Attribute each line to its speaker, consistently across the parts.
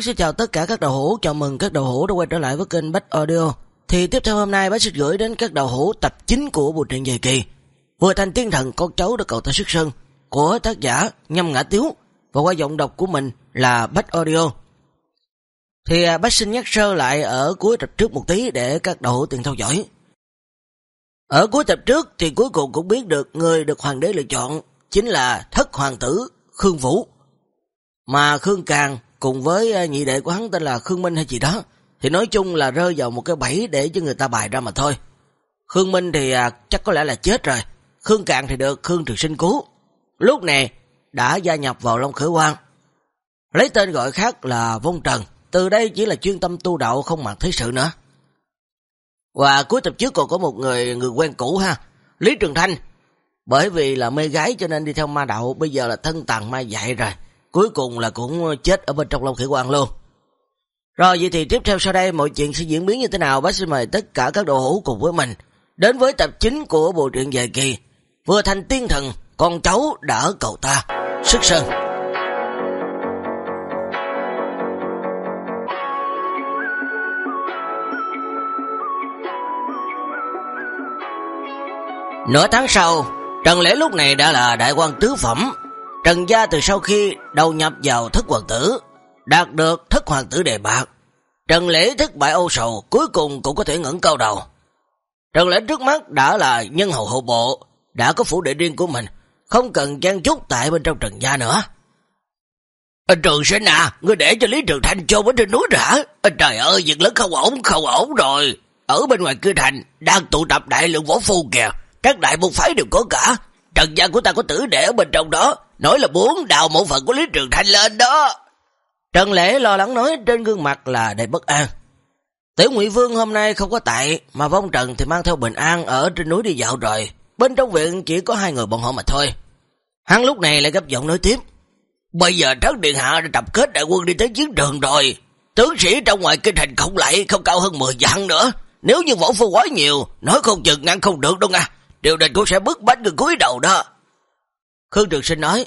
Speaker 1: Hello, xin chào tất cả các đầu hữu, chào mừng các đầu hữu đã quay trở lại với kênh Bách Audio. Thì tiếp theo hôm nay bác sẽ gửi đến các đầu hữu tập 9 của bộ truyện dài kỳ Vừa thành tiên thần con cháu đã cầu ta sức sân của tác giả Nhâm Ngã Tiếu và qua giọng đọc của mình là Bách Audio. Thì à, bác xin nhắc sơ lại ở cuối tập trước một tí để các đầu hữu tiện theo dõi. Ở cuối tập trước thì cuối cùng cũng biết được người được hoàng đế lựa chọn chính là thất hoàng tử Khương Vũ. Mà Khương Càng cùng với à, nhị đệ của hắn tên là Khương Minh hay gì đó, thì nói chung là rơi vào một cái bẫy để cho người ta bài ra mà thôi. Khương Minh thì à, chắc có lẽ là chết rồi, Khương Cạn thì được Khương Trực Sinh cứu. Lúc này đã gia nhập vào Long Khởi Quang. Lấy tên gọi khác là Vong Trần, từ đây chỉ là chuyên tâm tu đạo không mặc thế sự nữa. Và cuối tập trước còn có một người người quen cũ ha, Lý Trường Thanh. Bởi vì là mê gái cho nên đi theo ma đạo, bây giờ là thân tàn ma dạy rồi cuối cùng là cũng chết ở bên trong Long Khỉ Quang luôn. Rồi vậy thì tiếp theo sau đây mọi chuyện sẽ diễn biến như thế nào bác xin mời tất cả các đồ hữu cùng với mình đến với tập chính của bộ truyện dài kỳ Vừa thành tiên thần, con cháu đỡ cầu ta, sức sơn. Nửa tháng sau, Trần Lễ lúc này đã là đại quan tứ phẩm Trần Gia từ sau khi đầu nhập vào thất hoàng tử, đạt được thất hoàng tử đề bạc, Trần Lễ thất bại ô sầu, cuối cùng cũng có thể ngẩng cao đầu. Trần Lễ trước mắt đã là nhân hậu hậu bộ, đã có phủ đệ riêng của mình, không cần gian chút tại bên trong Trần Gia nữa. Anh Trường Sinh à, ngươi để cho Lý Trường Thanh chôn ở trên núi đã. Anh trời ơi, việc lớn không ổn, không ổn rồi. Ở bên ngoài cửa thành, đang tụ tập đại lượng võ phu kìa. Các đại môn phái đều có cả. Trần gia của ta có tử đệ ở bên trong đó, nói là muốn đào một phận của Lý Trường Thanh lên đó. Trần Lễ lo lắng nói trên gương mặt là đầy bất an. Tiểu Ngụy Vương hôm nay không có tại, mà Vong Trần thì mang theo bình an ở trên núi đi dạo rồi. Bên trong viện chỉ có hai người bọn họ mà thôi. Hắn lúc này lại gấp giọng nói tiếp. Bây giờ Trấn Điện Hạ đã tập kết đại quân đi tới chiến trường rồi. Tướng sĩ trong ngoài kinh thành không lại không cao hơn 10 vạn nữa. Nếu như võ phu quá nhiều, nói không chừng ngăn không được đâu nha. Điều định cũng sẽ bức bách người cúi đầu đó. Khương Trường Sinh nói,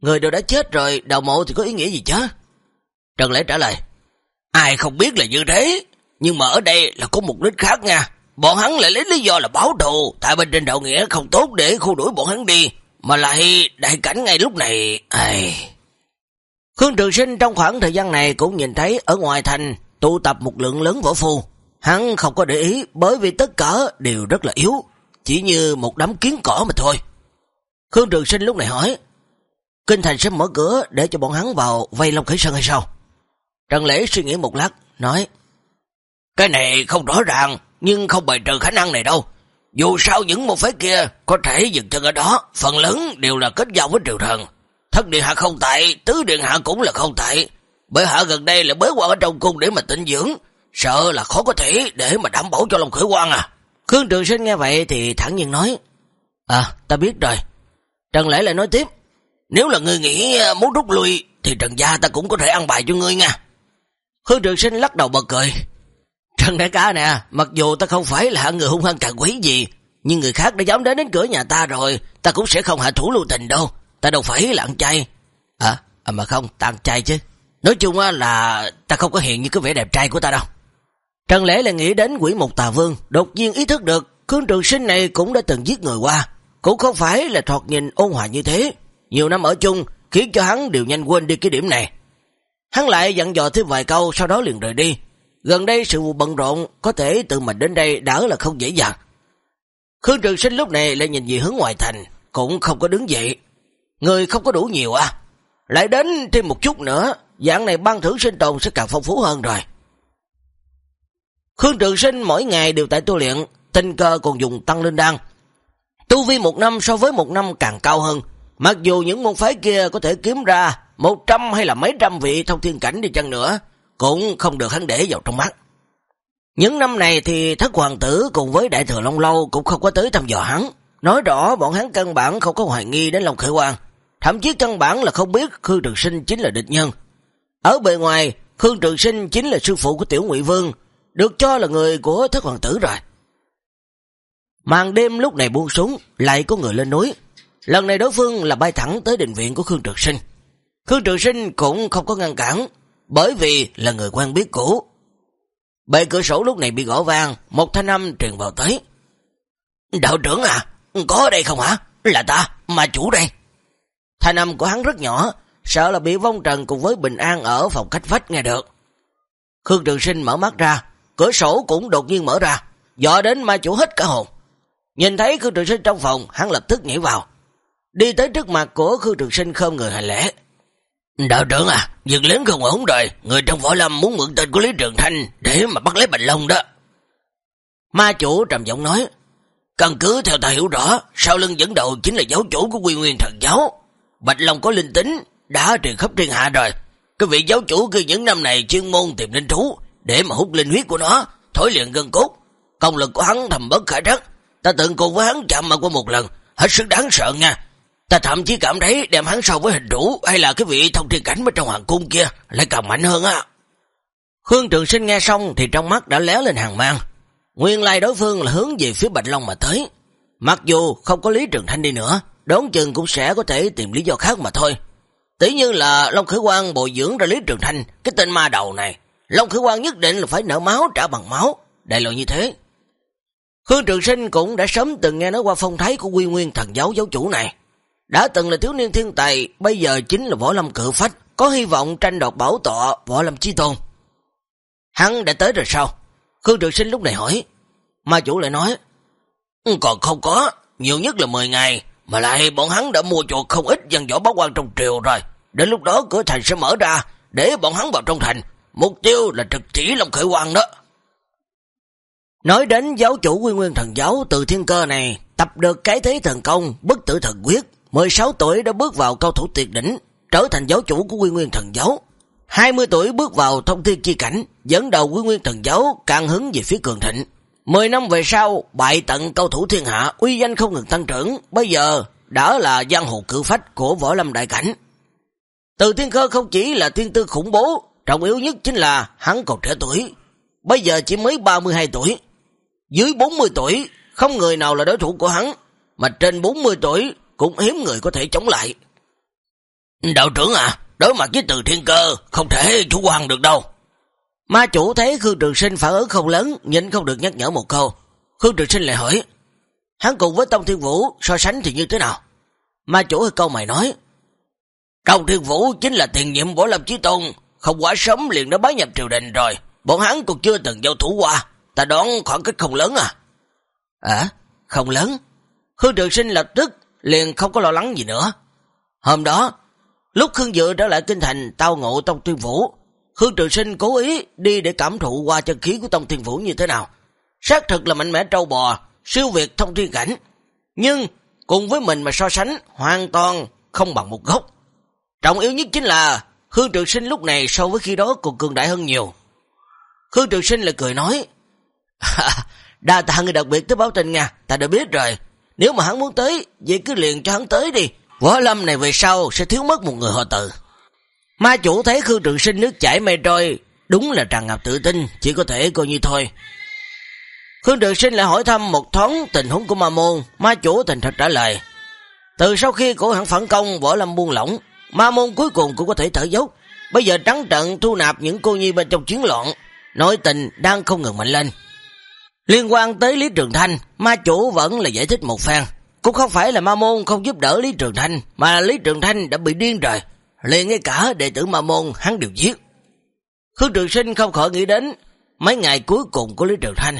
Speaker 1: người đều đã chết rồi, đào mộ thì có ý nghĩa gì chứ? Trần Lễ trả lời, ai không biết là như thế, nhưng mà ở đây là có mục đích khác nha. Bọn hắn lại lấy lý do là báo thù, tại bên trên đạo nghĩa không tốt để khu đuổi bọn hắn đi, mà lại đại cảnh ngay lúc này... Ai... Khương Trường Sinh trong khoảng thời gian này cũng nhìn thấy ở ngoài thành tụ tập một lượng lớn võ phu. Hắn không có để ý bởi vì tất cả đều rất là yếu, chỉ như một đám kiến cỏ mà thôi. Khương Trường Sinh lúc này hỏi, Kinh Thành sẽ mở cửa để cho bọn hắn vào vây Long Khởi Sơn hay sao? Trần Lễ suy nghĩ một lát, nói, Cái này không rõ ràng, nhưng không bày trừ khả năng này đâu. Dù sao những một phái kia có thể dừng chân ở đó, phần lớn đều là kết giao với triều thần. Thất điện hạ không tại, tứ điện hạ cũng là không tại. Bởi hạ gần đây là bế quan ở trong cung để mà tịnh dưỡng, sợ là khó có thể để mà đảm bảo cho Long Khởi quan à. Khương Trường Sinh nghe vậy thì thẳng nhiên nói, À, ta biết rồi. Trần Lễ lại nói tiếp, nếu là ngươi nghĩ à, muốn rút lui, thì Trần Gia ta cũng có thể ăn bài cho ngươi nha. Khương Trường Sinh lắc đầu bật cười. Trần Đại ca nè, mặc dù ta không phải là người hung hăng càng quý gì, nhưng người khác đã dám đến đến cửa nhà ta rồi, ta cũng sẽ không hạ thủ lưu tình đâu. Ta đâu phải là ăn chay. À, à mà không, ta ăn chay chứ. Nói chung là ta không có hiện như cái vẻ đẹp trai của ta đâu. Trần Lễ lại nghĩ đến quỷ một tà vương, đột nhiên ý thức được Khương Trường Sinh này cũng đã từng giết người qua, cũng không phải là thoạt nhìn ôn hòa như thế. Nhiều năm ở chung khiến cho hắn đều nhanh quên đi cái điểm này. Hắn lại dặn dò thêm vài câu sau đó liền rời đi. Gần đây sự vụ bận rộn có thể tự mình đến đây đỡ là không dễ dàng. Khương Trường Sinh lúc này lại nhìn về hướng ngoài thành, cũng không có đứng dậy. Người không có đủ nhiều à. Lại đến thêm một chút nữa, dạng này ban thưởng sinh tồn sẽ càng phong phú hơn rồi. Khương Trường Sinh mỗi ngày đều tại tu luyện, tinh cơ còn dùng tăng lên đan. Tu vi một năm so với một năm càng cao hơn, mặc dù những môn phái kia có thể kiếm ra một trăm hay là mấy trăm vị thông thiên cảnh đi chăng nữa, cũng không được hắn để vào trong mắt. Những năm này thì thất hoàng tử cùng với đại thừa Long Lâu cũng không có tới thăm dò hắn. Nói rõ bọn hắn căn bản không có hoài nghi đến Long Khởi Quang. Thậm chí căn bản là không biết Khương Trường Sinh chính là địch nhân. Ở bề ngoài, Khương Trường Sinh chính là sư phụ của Tiểu Ngụy Vương, được cho là người của thất hoàng tử rồi. Màn đêm lúc này buông xuống, lại có người lên núi. Lần này đối phương là bay thẳng tới định viện của Khương Trường Sinh. Khương Trường Sinh cũng không có ngăn cản, bởi vì là người quen biết cũ. Bề cửa sổ lúc này bị gõ vang, một thanh âm truyền vào tới. Đạo trưởng à, có ở đây không hả? Là ta, mà chủ đây. Thanh âm của hắn rất nhỏ, sợ là bị vong trần cùng với bình an ở phòng cách vách nghe được. Khương Trường Sinh mở mắt ra, cửa sổ cũng đột nhiên mở ra, dọ đến ma chủ hết cả hồn. Nhìn thấy Khương Trường Sinh trong phòng, hắn lập tức nhảy vào. Đi tới trước mặt của Khương Trường Sinh không người hành lễ. Đạo trưởng à, việc lớn không ổn rồi, người trong võ lâm muốn mượn tên của Lý Trường Thanh để mà bắt lấy Bạch Long đó. Ma chủ trầm giọng nói, căn cứ theo ta hiểu rõ, sau lưng dẫn đầu chính là giáo chủ của quy nguyên thần giáo. Bạch Long có linh tính, đã truyền khắp thiên hạ rồi. Cái vị giáo chủ kia những năm này chuyên môn tìm linh thú, để mà hút linh huyết của nó, thối luyện gân cốt. Công lực của hắn thầm bất khả trắc, ta từng cùng với hắn chạm mặt qua một lần, hết sức đáng sợ nha. Ta thậm chí cảm thấy đem hắn so với hình rũ hay là cái vị thông thiên cảnh bên trong hoàng cung kia lại càng mạnh hơn á. Khương Trường Sinh nghe xong thì trong mắt đã léo lên hàng mang. Nguyên lai đối phương là hướng về phía Bạch Long mà tới. Mặc dù không có Lý Trường Thanh đi nữa, đón chừng cũng sẽ có thể tìm lý do khác mà thôi. Tí như là Long Khởi Quang bồi dưỡng ra Lý Trường Thanh, cái tên ma đầu này. Long Khởi Quang nhất định là phải nở máu trả bằng máu, đại lộ như thế. Khương Trường Sinh cũng đã sớm từng nghe nói qua phong thái của quy nguyên thần giáo giáo chủ này. Đã từng là thiếu niên thiên tài, bây giờ chính là võ lâm cự phách, có hy vọng tranh đoạt bảo tọa võ lâm chi tôn. Hắn đã tới rồi sao? Khương Trường Sinh lúc này hỏi. Ma chủ lại nói, ừ, còn không có, nhiều nhất là 10 ngày, mà lại bọn hắn đã mua chuột không ít dân võ báo quan trong triều rồi. Đến lúc đó cửa thành sẽ mở ra, để bọn hắn vào trong thành. Mục tiêu là trực chỉ Long Khởi Quang đó. Nói đến giáo chủ quy nguyên thần giáo từ thiên cơ này, tập được cái thế thần công, bất tử thần quyết, 16 tuổi đã bước vào cao thủ tuyệt đỉnh, trở thành giáo chủ của quy nguyên thần giáo. 20 tuổi bước vào thông thiên chi cảnh, dẫn đầu quy nguyên thần giáo càng hứng về phía cường thịnh. 10 năm về sau, bại tận cao thủ thiên hạ, uy danh không ngừng tăng trưởng, bây giờ đã là giang hồ cử phách của võ lâm đại cảnh. Từ thiên cơ không chỉ là thiên tư khủng bố, trọng yếu nhất chính là hắn còn trẻ tuổi, bây giờ chỉ mới 32 tuổi. Dưới 40 tuổi, không người nào là đối thủ của hắn, mà trên 40 tuổi cũng hiếm người có thể chống lại. Đạo trưởng à, đối mặt với từ thiên cơ, không thể chủ quan được đâu. Ma chủ thấy Khương Trường Sinh phản ứng không lớn, nhìn không được nhắc nhở một câu. Khương Trường Sinh lại hỏi, hắn cùng với Tông Thiên Vũ so sánh thì như thế nào? Ma chủ hơi câu mày nói, Tông Thiên Vũ chính là tiền nhiệm võ lâm chí tôn, không quá sớm liền đã bái nhập triều đình rồi. Bọn hắn cũng chưa từng giao thủ qua, ta đoán khoảng cách không lớn à? À, không lớn. Khương Trường Sinh lập tức liền không có lo lắng gì nữa. Hôm đó, lúc Khương Dự trở lại kinh thành tao ngộ Tông Thiên Vũ, Khương Trường Sinh cố ý đi để cảm thụ qua chân khí của Tông Thiên Vũ như thế nào. Xác thực là mạnh mẽ trâu bò, siêu việt thông thiên cảnh. Nhưng, cùng với mình mà so sánh, hoàn toàn không bằng một gốc. Trọng yếu nhất chính là, Khương Trường Sinh lúc này so với khi đó còn cường đại hơn nhiều. Khương Trường Sinh lại cười nói, Đa tạ người đặc biệt tới báo tin nha, ta đã biết rồi. Nếu mà hắn muốn tới, vậy cứ liền cho hắn tới đi. Võ lâm này về sau sẽ thiếu mất một người họ tự. Ma chủ thấy Khương Trường Sinh nước chảy mây trôi, đúng là tràn ngập tự tin, chỉ có thể coi như thôi. Khương Trường Sinh lại hỏi thăm một thoáng tình huống của ma môn, ma chủ thành thật trả lời. Từ sau khi cổ hẳn phản công võ lâm buông lỏng, ma môn cuối cùng cũng có thể thở dốc. Bây giờ trắng trận thu nạp những cô nhi bên trong chiến loạn, nội tình đang không ngừng mạnh lên. Liên quan tới Lý Trường Thanh, ma chủ vẫn là giải thích một phen. Cũng không phải là ma môn không giúp đỡ Lý Trường Thanh, mà Lý Trường Thanh đã bị điên rồi. Liền ngay cả đệ tử ma môn hắn đều giết. Khương Trường Sinh không khỏi nghĩ đến mấy ngày cuối cùng của Lý Trường Thanh.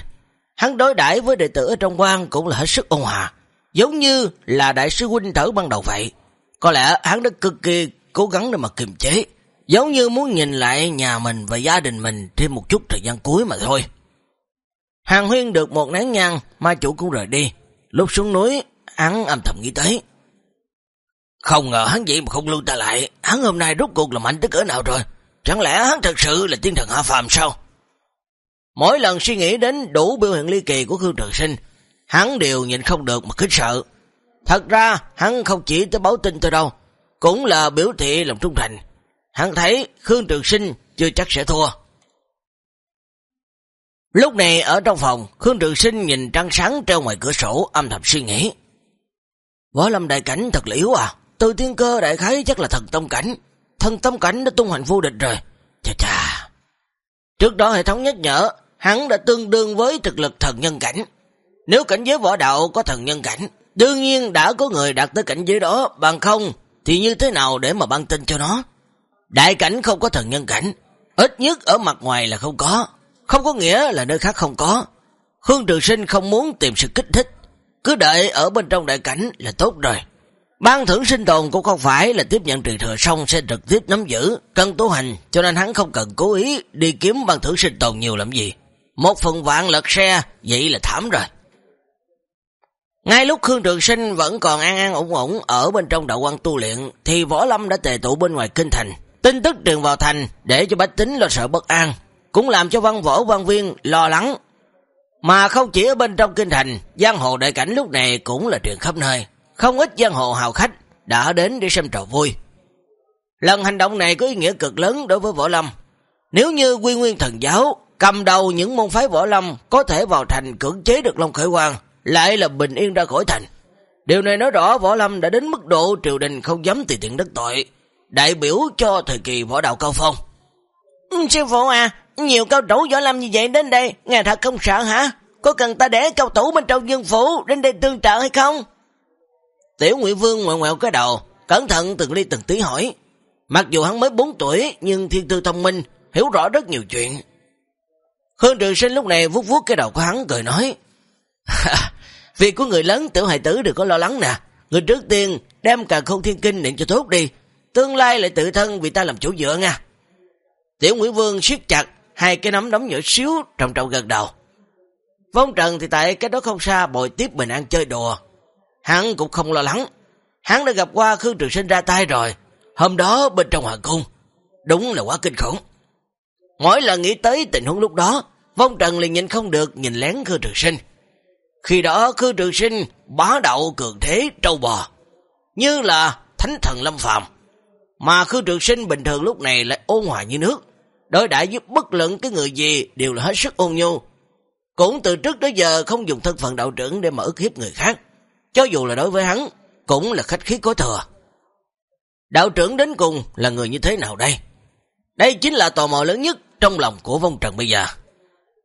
Speaker 1: Hắn đối đãi với đệ tử ở trong quan cũng là hết sức ôn hòa, giống như là đại sư huynh thở ban đầu vậy. Có lẽ hắn đã cực kỳ cố gắng để mà kiềm chế, giống như muốn nhìn lại nhà mình và gia đình mình thêm một chút thời gian cuối mà thôi. Hàng huyên được một nén nhang, ma chủ cũng rời đi. Lúc xuống núi, hắn âm thầm nghĩ tới. Không ngờ hắn vậy mà không lưu ta lại, hắn hôm nay rốt cuộc là mạnh tới cỡ nào rồi. Chẳng lẽ hắn thật sự là tiên thần hạ phàm sao? Mỗi lần suy nghĩ đến đủ biểu hiện ly kỳ của Khương Trường Sinh, hắn đều nhìn không được mà khích sợ. Thật ra, hắn không chỉ tới báo tin tôi đâu, cũng là biểu thị lòng trung thành. Hắn thấy Khương Trường Sinh chưa chắc sẽ thua. Lúc này ở trong phòng, Khương Trường Sinh nhìn trăng sáng treo ngoài cửa sổ âm thầm suy nghĩ. Võ lâm đại cảnh thật là yếu à, từ tiên cơ đại khái chắc là thần tông cảnh. Thần tông cảnh đã tung hành vô địch rồi. chà chà. Trước đó hệ thống nhắc nhở, hắn đã tương đương với thực lực thần nhân cảnh. Nếu cảnh giới võ đạo có thần nhân cảnh, đương nhiên đã có người đạt tới cảnh giới đó, bằng không thì như thế nào để mà ban tin cho nó. Đại cảnh không có thần nhân cảnh, ít nhất ở mặt ngoài là không có, không có nghĩa là nơi khác không có. Hương Trường Sinh không muốn tìm sự kích thích, cứ đợi ở bên trong đại cảnh là tốt rồi. Ban thưởng sinh tồn cũng không phải là tiếp nhận truyền thừa xong sẽ trực tiếp nắm giữ, cân tố hành, cho nên hắn không cần cố ý đi kiếm ban thưởng sinh tồn nhiều làm gì. Một phần vạn lật xe, vậy là thảm rồi. Ngay lúc Khương Trường Sinh vẫn còn an an ổn ổn ở bên trong đạo quan tu luyện, thì Võ Lâm đã tề tụ bên ngoài kinh thành. Tin tức truyền vào thành để cho bách tính lo sợ bất an, cũng làm cho văn võ văn viên lo lắng. Mà không chỉ ở bên trong kinh thành, giang hồ đại cảnh lúc này cũng là truyền khắp nơi. Không ít giang hồ hào khách đã đến để xem trò vui. Lần hành động này có ý nghĩa cực lớn đối với Võ Lâm. Nếu như quy nguyên thần giáo cầm đầu những môn phái Võ Lâm có thể vào thành cưỡng chế được Long Khởi Quang, lại là bình yên ra khỏi thành. Điều này nói rõ Võ Lâm đã đến mức độ triều đình không dám tùy tiện đất tội, đại biểu cho thời kỳ võ đạo cao phong. Ừ, sư phụ à, nhiều cao thủ võ lâm như vậy đến đây, ngài thật không sợ hả? Có cần ta để cao thủ bên trong dân phủ đến đây tương trợ hay không? Tiểu Nguyễn Vương ngoẹo ngoẹo cái đầu, cẩn thận từng ly từng tí hỏi. Mặc dù hắn mới 4 tuổi, nhưng thiên tư thông minh, hiểu rõ rất nhiều chuyện. Khương Trường Sinh lúc này vuốt vuốt cái đầu của hắn cười nói. Việc của người lớn tiểu hài tử đừng có lo lắng nè. Người trước tiên đem cả không thiên kinh niệm cho thuốc đi. Tương lai lại tự thân vì ta làm chủ dựa nha. Tiểu Nguyễn Vương siết chặt hai cái nắm đóng nhỏ xíu trong trọng gần đầu. Vong Trần thì tại cái đó không xa bồi tiếp bình an chơi đùa. Hắn cũng không lo lắng. Hắn đã gặp qua Khương Trường Sinh ra tay rồi. Hôm đó bên trong hoàng cung. Đúng là quá kinh khủng. Mỗi lần nghĩ tới tình huống lúc đó, Vong Trần liền nhìn không được nhìn lén Khương Trường Sinh. Khi đó Khư Trường Sinh bá đạo cường thế trâu bò, như là thánh thần lâm phàm. Mà Khư Trường Sinh bình thường lúc này lại ôn hòa như nước, đối đãi với bất luận cái người gì đều là hết sức ôn nhu. Cũng từ trước tới giờ không dùng thân phận đạo trưởng để mà ức hiếp người khác, cho dù là đối với hắn, cũng là khách khí có thừa. Đạo trưởng đến cùng là người như thế nào đây? Đây chính là tò mò lớn nhất trong lòng của vong trần bây giờ.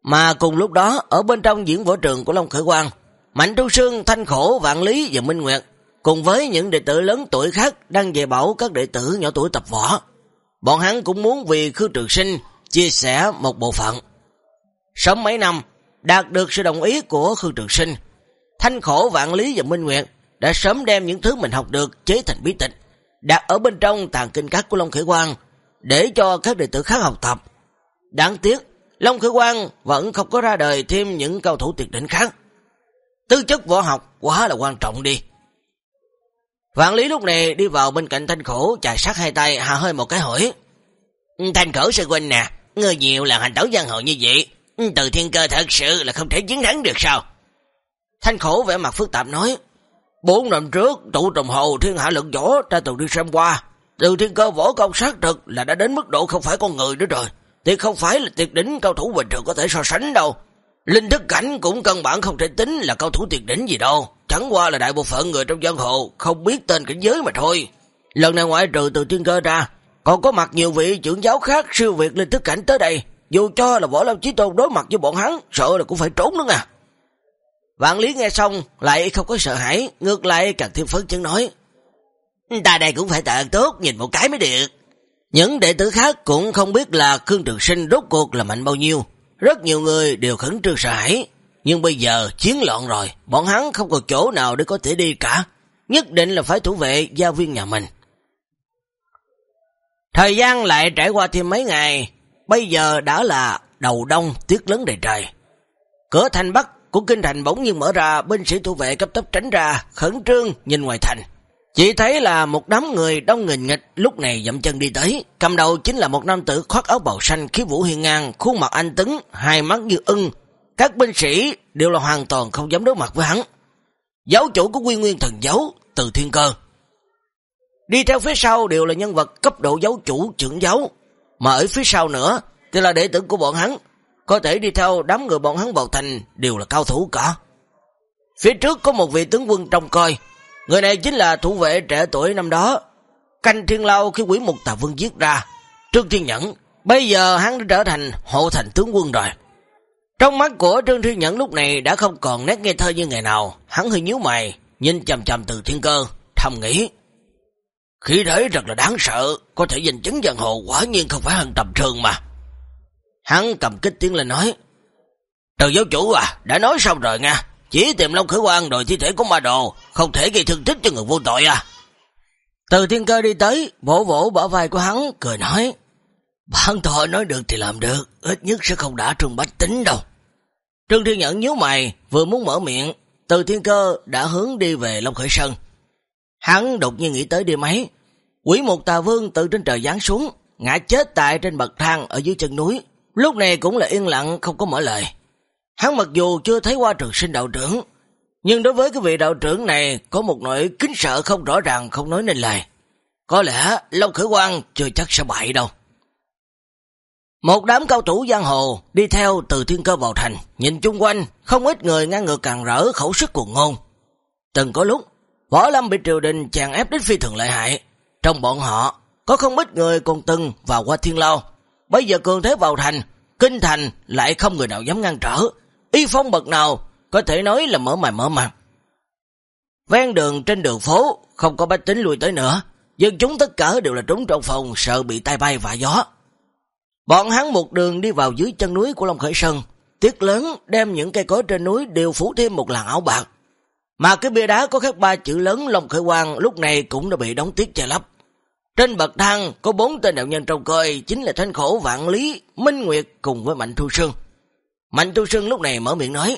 Speaker 1: Mà cùng lúc đó, ở bên trong diễn võ trường của Long Khởi Quang, Mạnh Trung Sương, Thanh Khổ, Vạn Lý và Minh Nguyệt, cùng với những đệ tử lớn tuổi khác đang dạy bảo các đệ tử nhỏ tuổi tập võ. Bọn hắn cũng muốn vì Khương Trường Sinh chia sẻ một bộ phận. Sống mấy năm, đạt được sự đồng ý của Khương Trường Sinh, Thanh Khổ, Vạn Lý và Minh Nguyệt đã sớm đem những thứ mình học được chế thành bí tịch, đặt ở bên trong tàng kinh các của Long Khởi Quang, để cho các đệ tử khác học tập. Đáng tiếc, Long Khởi Quang vẫn không có ra đời thêm những cao thủ tuyệt đỉnh khác. Tư chất võ học quá là quan trọng đi. Vạn Lý lúc này đi vào bên cạnh Thanh Khổ, chà sát hai tay, hạ hơi một cái hỏi. Ừ, Thanh Khổ sư huynh nè, người nhiều là hành tẩu giang hồ như vậy, ừ, từ thiên cơ thật sự là không thể chiến thắng được sao? Thanh Khổ vẻ mặt phức tạp nói, Bốn năm trước, tụ trồng hồ thiên hạ lực võ ta từng đi xem qua, từ thiên cơ võ công sát thực là đã đến mức độ không phải con người nữa rồi thì không phải là tuyệt đỉnh cao thủ bình thường có thể so sánh đâu. Linh thức cảnh cũng căn bản không thể tính là cao thủ tuyệt đỉnh gì đâu. Chẳng qua là đại bộ phận người trong dân hồ không biết tên cảnh giới mà thôi. Lần này ngoại trừ từ thiên cơ ra, còn có mặt nhiều vị trưởng giáo khác siêu việt linh thức cảnh tới đây. Dù cho là võ lâm chí tôn đối mặt với bọn hắn, sợ là cũng phải trốn nữa à. Vạn lý nghe xong, lại không có sợ hãi, ngược lại càng thêm phấn chấn nói. Ta đây cũng phải tận tốt, nhìn một cái mới được. Những đệ tử khác cũng không biết là Khương Trường Sinh rốt cuộc là mạnh bao nhiêu. Rất nhiều người đều khẩn trương sợ hãi. Nhưng bây giờ chiến loạn rồi, bọn hắn không còn chỗ nào để có thể đi cả. Nhất định là phải thủ vệ gia viên nhà mình. Thời gian lại trải qua thêm mấy ngày, bây giờ đã là đầu đông tuyết lớn đầy trời. Cửa thành Bắc của kinh thành bỗng nhiên mở ra, binh sĩ thủ vệ cấp tốc tránh ra, khẩn trương nhìn ngoài thành. Chỉ thấy là một đám người đông nghìn nghịch lúc này dậm chân đi tới. Cầm đầu chính là một nam tử khoác áo bào xanh, khí vũ hiên ngang, khuôn mặt anh tứng, hai mắt như ưng. Các binh sĩ đều là hoàn toàn không dám đối mặt với hắn. Giáo chủ của quy nguyên thần giáo, từ thiên cơ. Đi theo phía sau đều là nhân vật cấp độ giáo chủ trưởng giáo. Mà ở phía sau nữa thì là đệ tử của bọn hắn. Có thể đi theo đám người bọn hắn vào thành đều là cao thủ cả. Phía trước có một vị tướng quân trông coi Người này chính là thủ vệ trẻ tuổi năm đó. Canh thiên lao khi quỷ mục tà vương giết ra. Trương Thiên Nhẫn, Bây giờ hắn đã trở thành hộ thành tướng quân rồi. Trong mắt của Trương Thiên Nhẫn lúc này đã không còn nét nghe thơ như ngày nào. Hắn hơi nhíu mày, nhìn chầm chầm từ thiên cơ, thầm nghĩ. Khí thế rất là đáng sợ, có thể giành chứng giang hồ quả nhiên không phải hơn tầm thường mà. Hắn cầm kích tiếng lên nói. Từ giáo chủ à, đã nói xong rồi nha. Chỉ tìm Long Khởi Quang đòi thi thể của ma đồ, không thể gây thương tích cho người vô tội à. Từ thiên cơ đi tới, vỗ vỗ bỏ vai của hắn, cười nói. Bản thọ nói được thì làm được, ít nhất sẽ không đã trùng bách tính đâu. Trương Thiên Nhẫn nhíu mày, vừa muốn mở miệng, từ thiên cơ đã hướng đi về Long Khởi Sơn. Hắn đột nhiên nghĩ tới đi mấy. Quỷ một tà vương từ trên trời giáng xuống, ngã chết tại trên bậc thang ở dưới chân núi. Lúc này cũng là yên lặng, không có mở lời. Hắn mặc dù chưa thấy qua trường sinh đạo trưởng, nhưng đối với cái vị đạo trưởng này có một nỗi kính sợ không rõ ràng không nói nên lời. Có lẽ Long Khởi Quang chưa chắc sẽ bại đâu. Một đám cao thủ giang hồ đi theo từ thiên cơ vào thành, nhìn chung quanh, không ít người ngang ngược càng rỡ khẩu sức cuồng ngôn. Từng có lúc, Võ Lâm bị triều đình chàng ép đến phi thường lợi hại. Trong bọn họ, có không ít người còn từng vào qua thiên lao. Bây giờ cường thế vào thành, kinh thành lại không người nào dám ngăn trở. Y phong bậc nào, có thể nói là mở mày mở mặt. Ven đường trên đường phố, không có bách tính lui tới nữa. Dân chúng tất cả đều là trúng trong phòng, sợ bị tay bay và gió. Bọn hắn một đường đi vào dưới chân núi của Long Khởi Sơn, tiếc lớn đem những cây cối trên núi đều phủ thêm một làn áo bạc. Mà cái bia đá có khắc ba chữ lớn Long Khởi Quang lúc này cũng đã bị đóng tiết che lấp. Trên bậc thang có bốn tên đạo nhân trong coi chính là Thanh Khổ, Vạn Lý, Minh Nguyệt cùng với Mạnh Thu Sương. Mạnh Thu Sương lúc này mở miệng nói,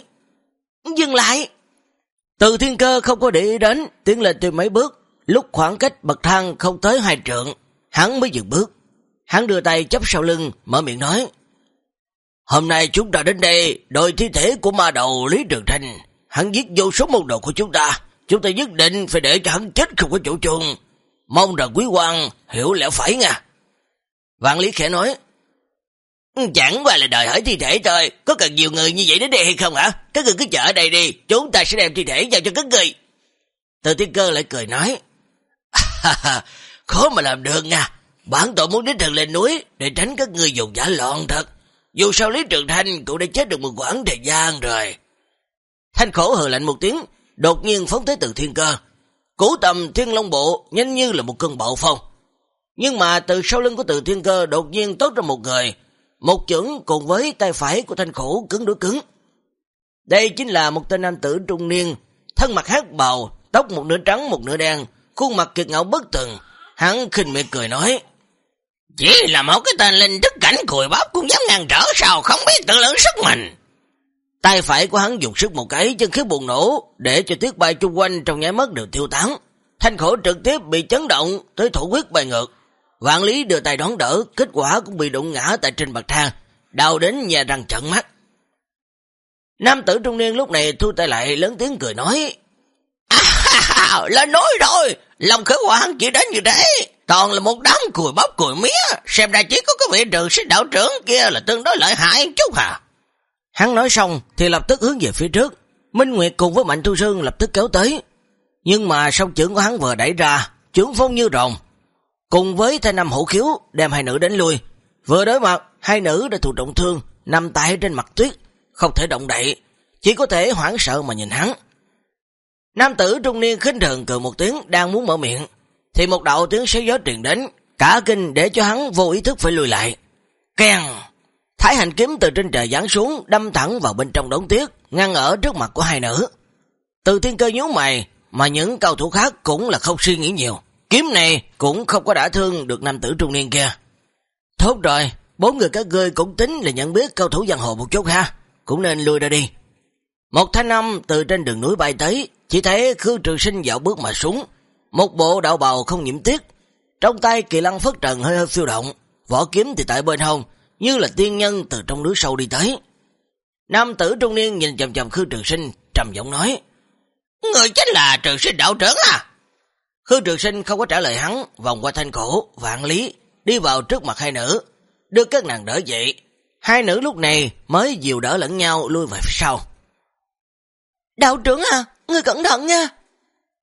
Speaker 1: Dừng lại! Từ thiên cơ không có để ý đến, tiến lên thêm mấy bước, lúc khoảng cách bậc thang không tới hai trượng, hắn mới dừng bước. Hắn đưa tay chấp sau lưng, mở miệng nói, Hôm nay chúng ta đến đây, đòi thi thể của ma đầu Lý Trường Thanh. Hắn giết vô số môn đồ của chúng ta. Chúng ta nhất định phải để cho hắn chết không có chỗ chung. Mong rằng quý quan hiểu lẽ phải nha. Vạn Lý khẽ nói, Ừ, chẳng qua là đòi hỏi thi thể thôi, có cần nhiều người như vậy đến đây hay không hả? Các người cứ chờ ở đây đi, chúng ta sẽ đem thi thể giao cho các người. Từ tiên cơ lại cười nói, Khó mà làm được nha, bản tội muốn đến thần lên núi để tránh các người dùng giả loạn thật. Dù sao Lý Trường Thanh cũng đã chết được một quãng thời gian rồi. Thanh khổ hờ lạnh một tiếng, đột nhiên phóng tới từ thiên cơ. cú tầm thiên long bộ nhanh như là một cơn bạo phong. Nhưng mà từ sau lưng của từ thiên cơ đột nhiên tốt ra một người, một chưởng cùng với tay phải của thanh khổ cứng đối cứng. Đây chính là một tên nam tử trung niên, thân mặt hát bào, tóc một nửa trắng một nửa đen, khuôn mặt kiệt ngạo bất từng. Hắn khinh miệng cười nói, Chỉ là một cái tên linh thức cảnh cùi bắp cũng dám ngăn trở sao không biết tự lượng sức mình. Tay phải của hắn dùng sức một cái chân khí bùng nổ, để cho tuyết bay chung quanh trong nháy mắt được tiêu tán. Thanh khổ trực tiếp bị chấn động tới thủ quyết bay ngược. Vạn Lý đưa tay đón đỡ, kết quả cũng bị đụng ngã tại trên bậc thang, đau đến nhà răng trận mắt. Nam tử trung niên lúc này thu tay lại lớn tiếng cười nói, À, là nói rồi, lòng khởi hoang chỉ đến như thế, toàn là một đám cùi bắp cùi mía, xem ra chỉ có cái vị trường sĩ đạo trưởng kia là tương đối lợi hại chút hả. Hắn nói xong thì lập tức hướng về phía trước, Minh Nguyệt cùng với Mạnh Thu Sương lập tức kéo tới, nhưng mà song trưởng của hắn vừa đẩy ra, trưởng phong như rồng, cùng với thanh năm hổ khiếu đem hai nữ đến lui. Vừa đối mặt, hai nữ đã thụ trọng thương, nằm tại trên mặt tuyết, không thể động đậy, chỉ có thể hoảng sợ mà nhìn hắn. Nam tử trung niên khinh thường cười một tiếng đang muốn mở miệng, thì một đạo tiếng xé gió truyền đến, cả kinh để cho hắn vô ý thức phải lùi lại. Keng! Thái hành kiếm từ trên trời giáng xuống, đâm thẳng vào bên trong đống tuyết, ngăn ở trước mặt của hai nữ. Từ thiên cơ nhú mày, mà những cao thủ khác cũng là không suy nghĩ nhiều. Kiếm này cũng không có đả thương được nam tử trung niên kia. Thốt rồi, bốn người các ngươi cũng tính là nhận biết cao thủ giang hồ một chút ha. Cũng nên lui ra đi. Một thanh âm từ trên đường núi bay tới, chỉ thấy Khương Trường Sinh dạo bước mà xuống. Một bộ đạo bào không nhiễm tiết. Trong tay kỳ lăng phất trần hơi hơi phiêu động. Võ kiếm thì tại bên hông, như là tiên nhân từ trong núi sâu đi tới. Nam tử trung niên nhìn chầm chầm Khương Trường Sinh, trầm giọng nói. Người chính là Trường Sinh đạo trưởng à? Khương Trường Sinh không có trả lời hắn, vòng qua thanh cổ, vạn lý, đi vào trước mặt hai nữ, đưa các nàng đỡ dậy. Hai nữ lúc này mới dìu đỡ lẫn nhau lui về phía sau. Đạo trưởng à, ngươi cẩn thận nha.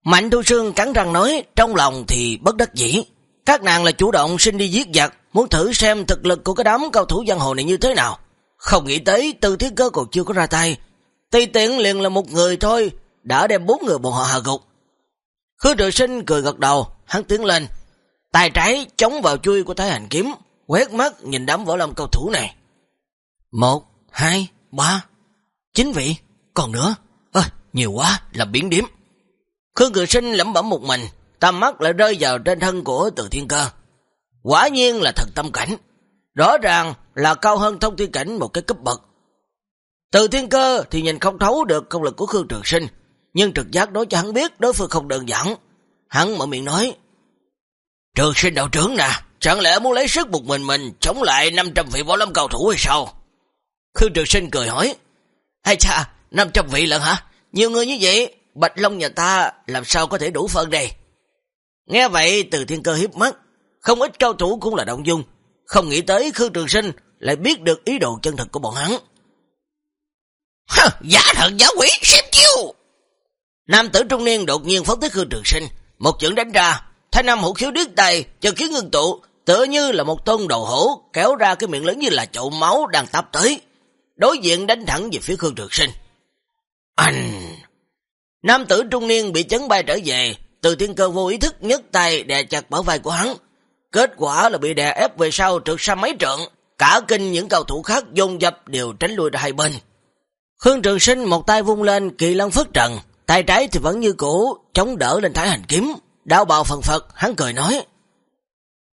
Speaker 1: Mạnh Thu Sương cắn răng nói, trong lòng thì bất đắc dĩ. Các nàng là chủ động xin đi giết giặc, muốn thử xem thực lực của cái đám cao thủ giang hồ này như thế nào. Không nghĩ tới từ thiên cơ còn chưa có ra tay. Tây tiện liền là một người thôi, đã đem bốn người bọn họ hạ gục. Khương trường sinh cười gật đầu, hắn tiến lên. Tay trái chống vào chui của thái hành kiếm, quét mắt nhìn đám võ lâm cầu thủ này. Một, hai, ba, chín vị, còn nữa. Ơ, nhiều quá, là biến điểm. Khương Cường Sinh lẩm bẩm một mình, tầm mắt lại rơi vào trên thân của Từ Thiên Cơ. Quả nhiên là thần tâm cảnh, rõ ràng là cao hơn thông thiên cảnh một cái cấp bậc. Từ Thiên Cơ thì nhìn không thấu được công lực của Khương Trường Sinh, nhưng trực giác nói cho hắn biết đối phương không đơn giản. Hắn mở miệng nói, Trường Sinh đạo trưởng nè, chẳng lẽ muốn lấy sức một mình mình chống lại 500 vị võ lâm cầu thủ hay sao? Khương Trường Sinh cười hỏi, Hay cha, 500 vị lận hả? Nhiều người như vậy, Bạch Long nhà ta làm sao có thể đủ phân đây? Nghe vậy từ thiên cơ hiếp mắt, không ít cao thủ cũng là động dung, không nghĩ tới Khương Trường Sinh lại biết được ý đồ chân thật của bọn hắn. Hơ, giả thần giả quỷ, xem! Nam tử trung niên đột nhiên phóng tới Khương Trường Sinh, một chưởng đánh ra, thanh nam hữu khiếu điếc tay, chân khiến ngưng tụ, tựa như là một tôn đầu hổ, kéo ra cái miệng lớn như là chậu máu đang tắp tới, đối diện đánh thẳng về phía Khương Trường Sinh. Anh... Nam tử trung niên bị chấn bay trở về, từ thiên cơ vô ý thức nhấc tay đè chặt bảo vai của hắn. Kết quả là bị đè ép về sau trượt xa mấy trượng cả kinh những cầu thủ khác dồn dập đều tránh lui ra hai bên. Khương Trường Sinh một tay vung lên kỳ lân phất trần, tay trái thì vẫn như cũ, chống đỡ lên thái hành kiếm, đau bào phần phật, hắn cười nói.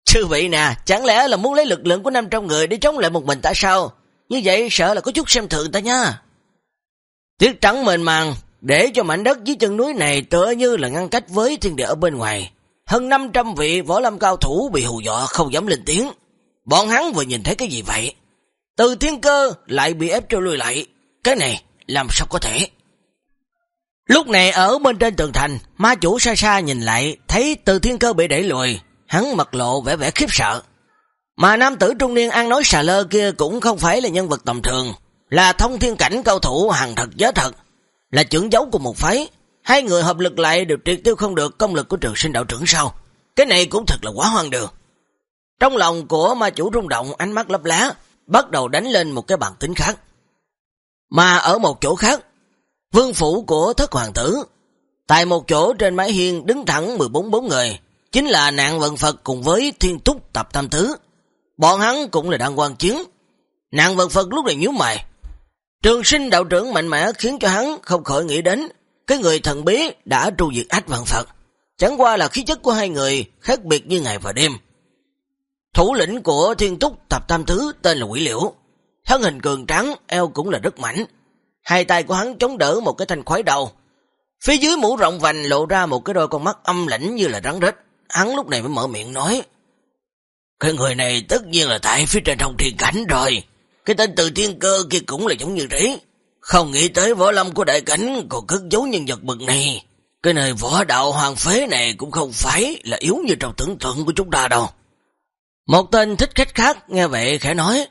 Speaker 1: Sư vị nè, chẳng lẽ là muốn lấy lực lượng của 500 người để chống lại một mình ta sao? Như vậy sợ là có chút xem thường ta nha. Tiết trắng mềm màng, để cho mảnh đất dưới chân núi này tựa như là ngăn cách với thiên địa ở bên ngoài. Hơn 500 vị võ lâm cao thủ bị hù dọa không dám lên tiếng. Bọn hắn vừa nhìn thấy cái gì vậy? Từ thiên cơ lại bị ép cho lùi lại. Cái này làm sao có thể? Lúc này ở bên trên tường thành, ma chủ xa xa nhìn lại, thấy từ thiên cơ bị đẩy lùi. Hắn mặt lộ vẻ vẻ khiếp sợ. Mà nam tử trung niên ăn nói xà lơ kia cũng không phải là nhân vật tầm thường, là thông thiên cảnh cao thủ hàng thật giới thật, là trưởng giấu của một phái. Hai người hợp lực lại đều triệt tiêu không được công lực của trường sinh đạo trưởng sau Cái này cũng thật là quá hoang đường. Trong lòng của ma chủ rung động ánh mắt lấp lá, bắt đầu đánh lên một cái bàn tính khác. Mà ở một chỗ khác, vương phủ của thất hoàng tử, tại một chỗ trên mái hiên đứng thẳng 14 bốn người, chính là nạn vận Phật cùng với thiên túc tập tam tứ. Bọn hắn cũng là đang quan chiến. Nạn vận Phật lúc này nhíu mày, Trường sinh đạo trưởng mạnh mẽ khiến cho hắn không khỏi nghĩ đến cái người thần bí đã tru diệt ách vạn Phật. Chẳng qua là khí chất của hai người khác biệt như ngày và đêm. Thủ lĩnh của thiên túc tập tam thứ tên là quỷ liễu. Thân hình cường trắng, eo cũng là rất mảnh. Hai tay của hắn chống đỡ một cái thanh khoái đầu. Phía dưới mũ rộng vành lộ ra một cái đôi con mắt âm lãnh như là rắn rết. Hắn lúc này mới mở miệng nói. Cái người này tất nhiên là tại phía trên trong thiên cảnh rồi. Cái tên từ thiên cơ kia cũng là giống như thế. Không nghĩ tới võ lâm của đại cảnh còn cất giấu nhân vật bậc này. Cái nơi võ đạo hoàng phế này cũng không phải là yếu như trong tưởng tượng của chúng ta đâu. Một tên thích khách khác nghe vậy khẽ nói.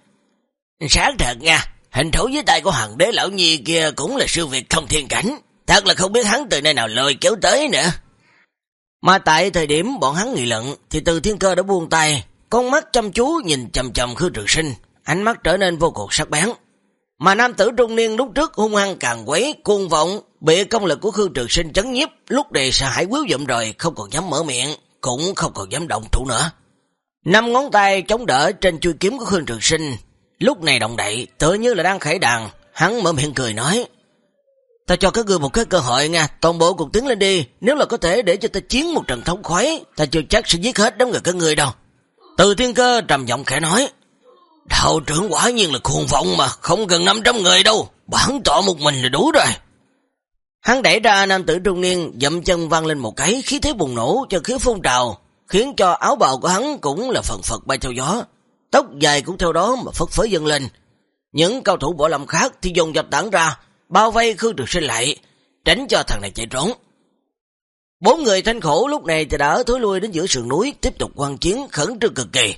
Speaker 1: Sáng thật nha, hình thủ với tay của hoàng đế lão nhi kia cũng là sư việc thông thiên cảnh. Thật là không biết hắn từ nơi nào lời kéo tới nữa. Mà tại thời điểm bọn hắn nghị luận thì từ thiên cơ đã buông tay, con mắt chăm chú nhìn chầm chầm Khương Trường Sinh, ánh mắt trở nên vô cùng sắc bén. Mà nam tử trung niên lúc trước hung hăng càng quấy, cuồng vọng, bị công lực của Khương Trường Sinh chấn nhiếp, lúc đề sợ hãi quýu dụm rồi, không còn dám mở miệng, cũng không còn dám động thủ nữa. Năm ngón tay chống đỡ trên chui kiếm của Khương Trường Sinh, lúc này động đậy, tự như là đang khải đàn, hắn mở miệng cười nói, Ta cho các người một cái cơ hội nha, toàn bộ cùng tiến lên đi, nếu là có thể để cho ta chiến một trận thống khoái, ta chưa chắc sẽ giết hết đám người các người đâu. Từ thiên cơ trầm giọng khẽ nói, Đạo trưởng quả nhiên là khuôn vọng mà, không cần 500 người đâu, bản tọa một mình là đủ rồi. Hắn đẩy ra nam tử trung niên, dậm chân văng lên một cái, khí thế bùng nổ cho khí phun trào, khiến cho áo bào của hắn cũng là phần phật bay theo gió. Tóc dài cũng theo đó mà phất phới dâng lên. Những cao thủ võ lâm khác thì dùng dập tản ra, bao vây Khương Trường Sinh lại, tránh cho thằng này chạy trốn. Bốn người thanh khổ lúc này thì đã thối lui đến giữa sườn núi, tiếp tục quan chiến khẩn trương cực kỳ.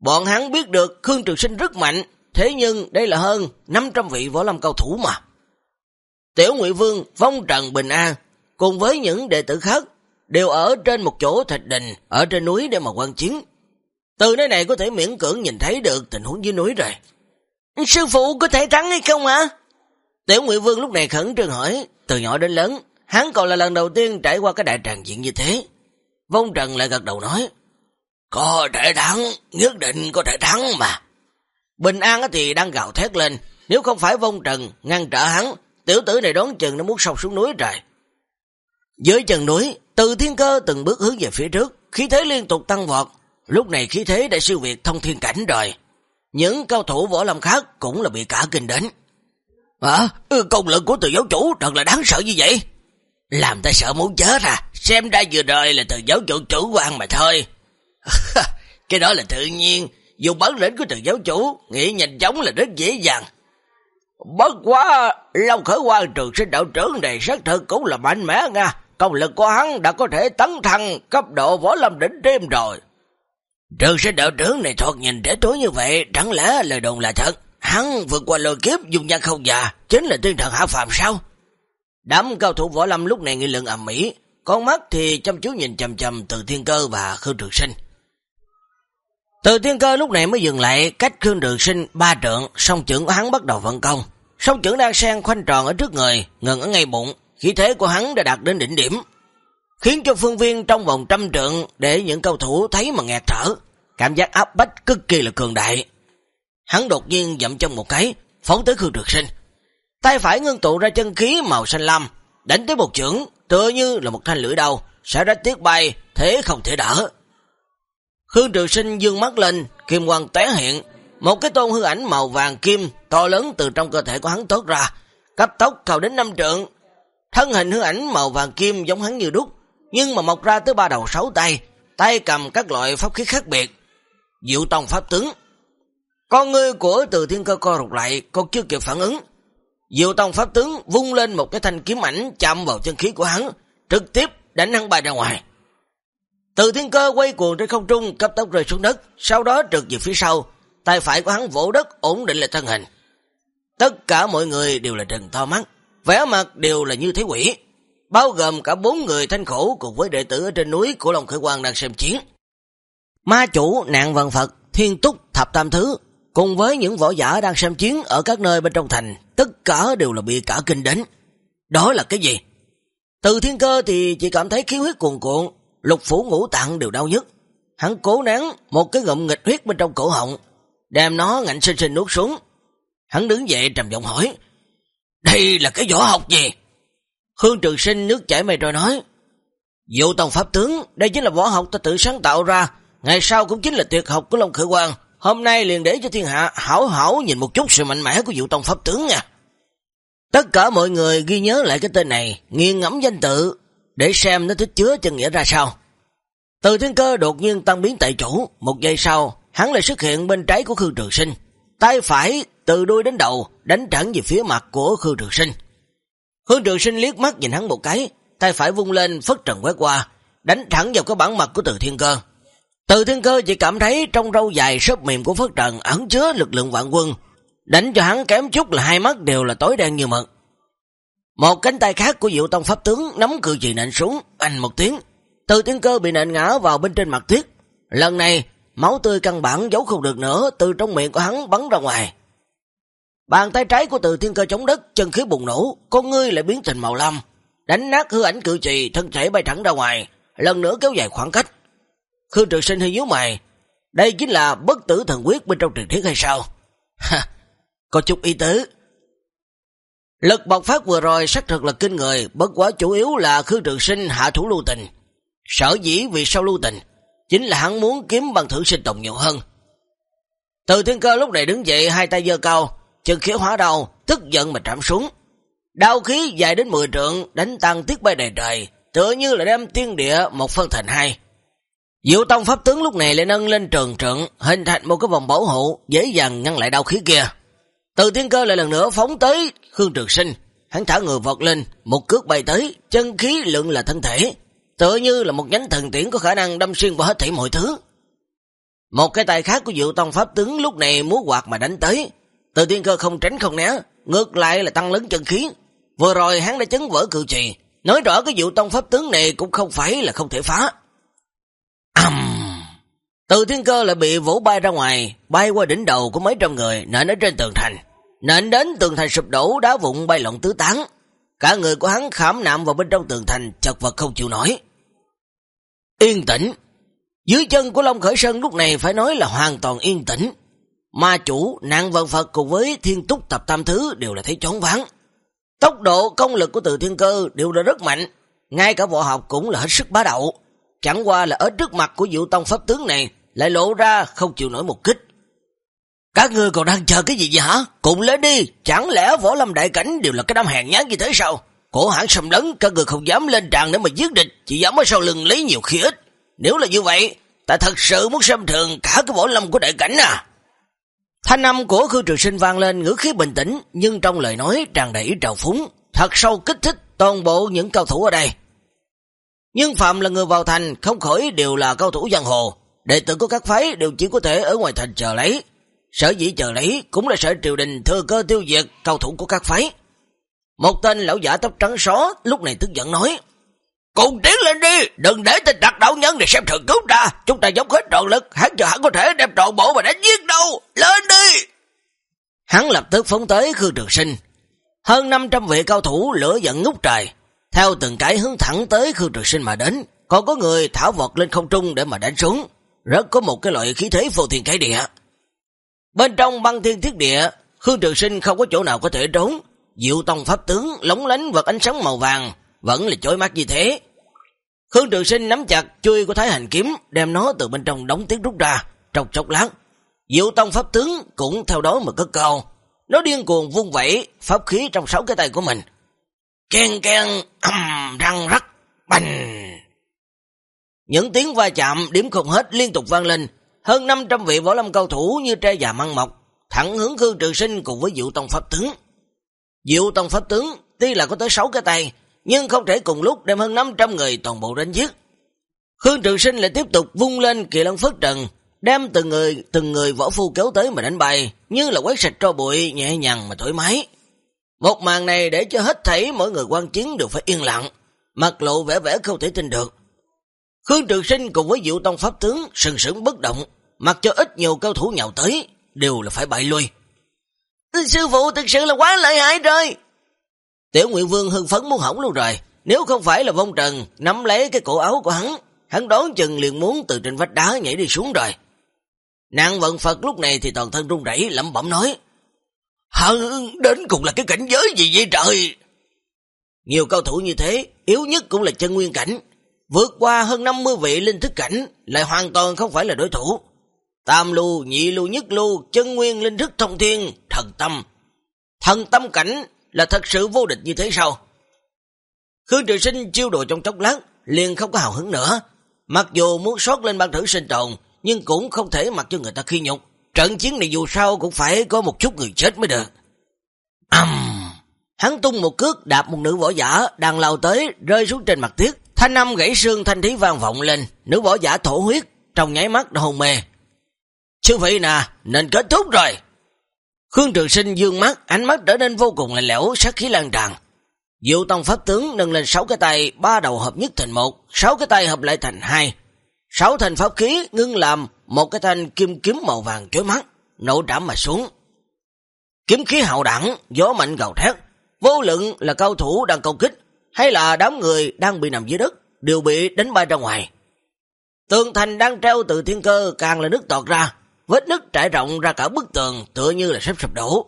Speaker 1: Bọn hắn biết được Khương Trường Sinh rất mạnh, thế nhưng đây là hơn 500 vị võ lâm cao thủ mà. Tiểu Ngụy Vương, Phong Trần Bình An, cùng với những đệ tử khác, đều ở trên một chỗ thạch đình, ở trên núi để mà quan chiến. Từ nơi này có thể miễn cưỡng nhìn thấy được tình huống dưới núi rồi. Sư phụ có thể thắng hay không hả? Tiểu Ngụy Vương lúc này khẩn trương hỏi, từ nhỏ đến lớn, hắn còn là lần đầu tiên trải qua cái đại tràng diện như thế. Vong Trần lại gật đầu nói, có thể thắng, nhất định có thể thắng mà. Bình An thì đang gào thét lên, nếu không phải Vong Trần ngăn trở hắn, tiểu tử này đón chừng nó muốn sọc xuống núi rồi. Dưới chân núi, từ thiên cơ từng bước hướng về phía trước, khí thế liên tục tăng vọt, lúc này khí thế đã siêu việt thông thiên cảnh rồi. Những cao thủ võ lâm khác cũng là bị cả kinh đến. Hả? Ừ, công lực của từ giáo chủ thật là đáng sợ như vậy. Làm ta sợ muốn chết à, xem ra vừa rồi là từ giáo chủ chủ quan mà thôi. cái đó là tự nhiên, dù bản lĩnh của từ giáo chủ, nghĩ nhanh chóng là rất dễ dàng. Bất quá, Long Khởi Quang trường sinh đạo trưởng này xác thực cũng là mạnh mẽ nha. Công lực của hắn đã có thể tấn thăng cấp độ võ lâm đỉnh đêm rồi. Trường sinh đạo trưởng này thoạt nhìn trẻ tối như vậy, chẳng lẽ lời đồn là thật? Hắn vượt qua lôi kiếp dùng nhân không già, chính là tiên thần hạ phàm sao? Đám cao thủ võ lâm lúc này nghị lượng ẩm mỹ, con mắt thì chăm chú nhìn chầm chầm từ thiên cơ và Khương Trường Sinh. Từ thiên cơ lúc này mới dừng lại cách Khương Trường Sinh ba trượng, song trưởng của hắn bắt đầu vận công. Song trưởng đang sen khoanh tròn ở trước người, ngừng ở ngay bụng, khí thế của hắn đã đạt đến đỉnh điểm, khiến cho phương viên trong vòng trăm trượng để những cầu thủ thấy mà nghẹt thở, cảm giác áp bách cực kỳ là cường đại. Hắn đột nhiên dậm chân một cái, phóng tới Khương Trực Sinh. Tay phải ngưng tụ ra chân khí màu xanh lam, đánh tới một chưởng, tựa như là một thanh lưỡi đầu, sẽ rách tiết bay, thế không thể đỡ. Khương Trường Sinh dương mắt lên, kim quang té hiện, một cái tôn hư ảnh màu vàng kim to lớn từ trong cơ thể của hắn tốt ra, cấp tốc cao đến năm trượng. Thân hình hư ảnh màu vàng kim giống hắn như đúc, nhưng mà mọc ra tới ba đầu sáu tay, tay cầm các loại pháp khí khác biệt. Diệu tông pháp tướng. Con ngươi của từ thiên cơ co rụt lại, còn chưa kịp phản ứng. Diệu tông pháp tướng vung lên một cái thanh kiếm ảnh chạm vào chân khí của hắn, trực tiếp đánh hắn bay ra ngoài. Từ thiên cơ quay cuồng trên không trung cấp tốc rơi xuống đất, sau đó trượt về phía sau, tay phải của hắn vỗ đất ổn định lại thân hình. Tất cả mọi người đều là trần to mắt, vẻ mặt đều là như thế quỷ bao gồm cả bốn người thanh khổ cùng với đệ tử ở trên núi của Long Khởi Quang đang xem chiến. Ma chủ, nạn vận Phật, thiên túc, thập tam thứ, cùng với những võ giả đang xem chiến ở các nơi bên trong thành, tất cả đều là bị cả kinh đến. Đó là cái gì? Từ thiên cơ thì chỉ cảm thấy khí huyết cuồn cuộn, lục phủ ngũ tạng đều đau nhức. Hắn cố nén một cái ngụm nghịch huyết bên trong cổ họng, đem nó ngạnh sinh sinh nuốt xuống. Hắn đứng dậy trầm giọng hỏi, đây là cái võ học gì? Khương Trường Sinh nước chảy mày rồi nói, Dụ tông pháp tướng, đây chính là võ học ta tự sáng tạo ra, ngày sau cũng chính là tuyệt học của Long Khởi Quang. Hôm nay liền để cho thiên hạ hảo hảo nhìn một chút sự mạnh mẽ của dụ tông pháp tướng nha. Tất cả mọi người ghi nhớ lại cái tên này, nghiêng ngẫm danh tự, để xem nó thích chứa chân nghĩa ra sao. Từ thiên cơ đột nhiên tăng biến tại chủ, một giây sau, hắn lại xuất hiện bên trái của Khương Trường Sinh. Tay phải từ đuôi đến đầu đánh thẳng về phía mặt của Khương Trường Sinh. Hương trường sinh liếc mắt nhìn hắn một cái, tay phải vung lên phất trần quét qua, đánh thẳng vào cái bản mặt của từ thiên cơ. Từ thiên cơ chỉ cảm thấy trong râu dài sớp mềm của phất trần ẩn chứa lực lượng vạn quân, đánh cho hắn kém chút là hai mắt đều là tối đen như mực. Một cánh tay khác của Diệu Tông Pháp Tướng nắm cự trì nện xuống, anh một tiếng. Từ thiên cơ bị nện ngã vào bên trên mặt tuyết. Lần này, máu tươi căn bản giấu không được nữa, từ trong miệng của hắn bắn ra ngoài. Bàn tay trái của từ thiên cơ chống đất, chân khí bùng nổ, con ngươi lại biến thành màu lam, đánh nát hư ảnh cự trì, thân thể bay thẳng ra ngoài, lần nữa kéo dài khoảng cách. Khương Trường Sinh hơi nhíu mày, đây chính là bất tử thần quyết bên trong truyền thiết hay sao? Ha, có chút ý tứ. Lực bộc phát vừa rồi xác thực là kinh người, bất quá chủ yếu là Khương Trường Sinh hạ thủ lưu tình. Sở dĩ vì sao lưu tình, chính là hắn muốn kiếm bằng thử sinh tồn nhiều hơn. Từ thiên cơ lúc này đứng dậy, hai tay giơ cao, chân khí hóa đầu, tức giận mà trảm xuống. đau khí dài đến 10 trượng, đánh tăng tiết bay đầy trời, tựa như là đem tiên địa một phân thành hai. Diệu Tông Pháp tướng lúc này lại nâng lên trường trượng, hình thành một cái vòng bảo hộ, dễ dàng ngăn lại đau khí kia. Từ tiên cơ lại lần nữa phóng tới Khương Trường Sinh, hắn thả người vọt lên, một cước bay tới, chân khí lượng là thân thể, tựa như là một nhánh thần tiễn có khả năng đâm xuyên qua hết thảy mọi thứ. Một cái tay khác của Diệu Tông Pháp tướng lúc này múa quạt mà đánh tới, từ tiên cơ không tránh không né, ngược lại là tăng lớn chân khí. Vừa rồi hắn đã chấn vỡ cự trì, nói rõ cái vụ tông pháp tướng này cũng không phải là không thể phá. Ầm! Từ thiên cơ lại bị vỗ bay ra ngoài, bay qua đỉnh đầu của mấy trăm người, nện ở trên tường thành. Nện đến tường thành sụp đổ, đá vụn bay lộn tứ tán. Cả người của hắn khảm nạm vào bên trong tường thành, chật vật không chịu nổi. Yên tĩnh. Dưới chân của Long Khởi Sơn lúc này phải nói là hoàn toàn yên tĩnh. Ma chủ, nạn vận Phật cùng với thiên túc tập tam thứ đều là thấy chóng vắng. Tốc độ công lực của từ thiên cơ đều là rất mạnh, ngay cả võ học cũng là hết sức bá đậu. Chẳng qua là ở trước mặt của Diệu Tông Pháp Tướng này lại lộ ra không chịu nổi một kích. Các ngươi còn đang chờ cái gì vậy hả? Cùng lên đi, chẳng lẽ võ lâm đại cảnh đều là cái đám hèn nhát như thế sao? Cổ hãng sầm lấn, các người không dám lên tràng để mà giết địch, chỉ dám ở sau lưng lấy nhiều khi ít. Nếu là như vậy, ta thật sự muốn xem thường cả cái võ lâm của đại cảnh à. Thanh âm của Khương Trường Sinh vang lên ngữ khí bình tĩnh, nhưng trong lời nói tràn đầy trào phúng, thật sâu kích thích toàn bộ những cao thủ ở đây. Nhưng Phạm là người vào thành, không khỏi đều là cao thủ giang hồ, đệ tử của các phái đều chỉ có thể ở ngoài thành chờ lấy. Sở dĩ chờ lấy cũng là sở triều đình thừa cơ tiêu diệt cao thủ của các phái. Một tên lão giả tóc trắng xó lúc này tức giận nói, Cùng tiến lên đi, đừng để tên đặc đạo nhân để xem thường cứu ta, chúng ta dốc hết trọn lực, hắn chờ hắn có thể đem trọn bộ mà đánh giết đâu, lên đi! Hắn lập tức phóng tới Khương Trường Sinh. Hơn 500 vị cao thủ lửa giận ngút trời, theo từng cái hướng thẳng tới Khương Trường Sinh mà đến, còn có người thảo vọt lên không trung để mà đánh xuống, rất có một cái loại khí thế phù thiên cái địa. Bên trong băng thiên thiết địa, Khương Trường Sinh không có chỗ nào có thể trốn, Diệu Tông Pháp Tướng lóng lánh vật ánh sáng màu vàng, vẫn là chối mắt như thế. Khương Trường Sinh nắm chặt chui của Thái Hành Kiếm, đem nó từ bên trong đóng tiếng rút ra, trong chốc lát. Diệu Tông Pháp Tướng cũng theo đó mà cất cao. Nó điên cuồng vung vẫy, pháp khí trong sáu cái tay của mình. Ken ken, ầm, răng rắc, bành. Những tiếng va chạm điểm không hết liên tục vang lên. Hơn 500 vị võ lâm cao thủ như tre già măng mọc, thẳng hướng Khương Trường Sinh cùng với Diệu Tông Pháp Tướng. Diệu Tông Pháp Tướng tuy là có tới 6 cái tay, nhưng không thể cùng lúc đem hơn 500 người toàn bộ đánh giết. Khương Trường Sinh lại tiếp tục vung lên kỳ lân phất trần, đem từng người từng người võ phu kéo tới mà đánh bay, như là quét sạch tro bụi nhẹ nhàng mà thoải mái. Một màn này để cho hết thảy mỗi người quan chiến đều phải yên lặng, mặt lộ vẻ vẻ không thể tin được. Khương Trường Sinh cùng với Diệu Tông Pháp Tướng sừng sững bất động, mặc cho ít nhiều cao thủ nhào tới, đều là phải bại lui. Sư phụ thực sự là quá lợi hại rồi. Tiểu Nguyện Vương hưng phấn muốn hỏng luôn rồi. Nếu không phải là vong trần nắm lấy cái cổ áo của hắn, hắn đón chừng liền muốn từ trên vách đá nhảy đi xuống rồi. Nàng vận Phật lúc này thì toàn thân run rẩy lẩm bẩm nói. Hắn đến cùng là cái cảnh giới gì vậy trời? Nhiều cao thủ như thế, yếu nhất cũng là chân nguyên cảnh. Vượt qua hơn 50 vị linh thức cảnh, lại hoàn toàn không phải là đối thủ. Tam lưu, nhị lưu, nhất lưu, chân nguyên linh thức thông thiên, thần tâm. Thần tâm cảnh là thật sự vô địch như thế sao? Khương Trường Sinh chiêu đồ trong chốc lát, liền không có hào hứng nữa. Mặc dù muốn sót lên ban thử sinh tồn, nhưng cũng không thể mặc cho người ta khi nhục. Trận chiến này dù sao cũng phải có một chút người chết mới được. Âm! Uhm. hắn tung một cước đạp một nữ võ giả đang lao tới, rơi xuống trên mặt tuyết. Thanh âm gãy xương thanh thí vang vọng lên, nữ võ giả thổ huyết, trong nháy mắt đã hôn mê. Sư vị nè, nên kết thúc rồi. Khương Trường Sinh dương mắt, ánh mắt trở nên vô cùng lạnh lẽo, sát khí lan tràn. Diệu Tông Pháp Tướng nâng lên sáu cái tay, ba đầu hợp nhất thành một, sáu cái tay hợp lại thành hai. Sáu thành pháp khí ngưng làm một cái thanh kim kiếm màu vàng chói mắt, nổ trảm mà xuống. Kiếm khí hậu đẳng, gió mạnh gào thét, vô lượng là cao thủ đang công kích, hay là đám người đang bị nằm dưới đất, đều bị đánh bay ra ngoài. Tường thành đang treo từ thiên cơ càng là nước tọt ra, vết nứt trải rộng ra cả bức tường tựa như là sắp sụp đổ.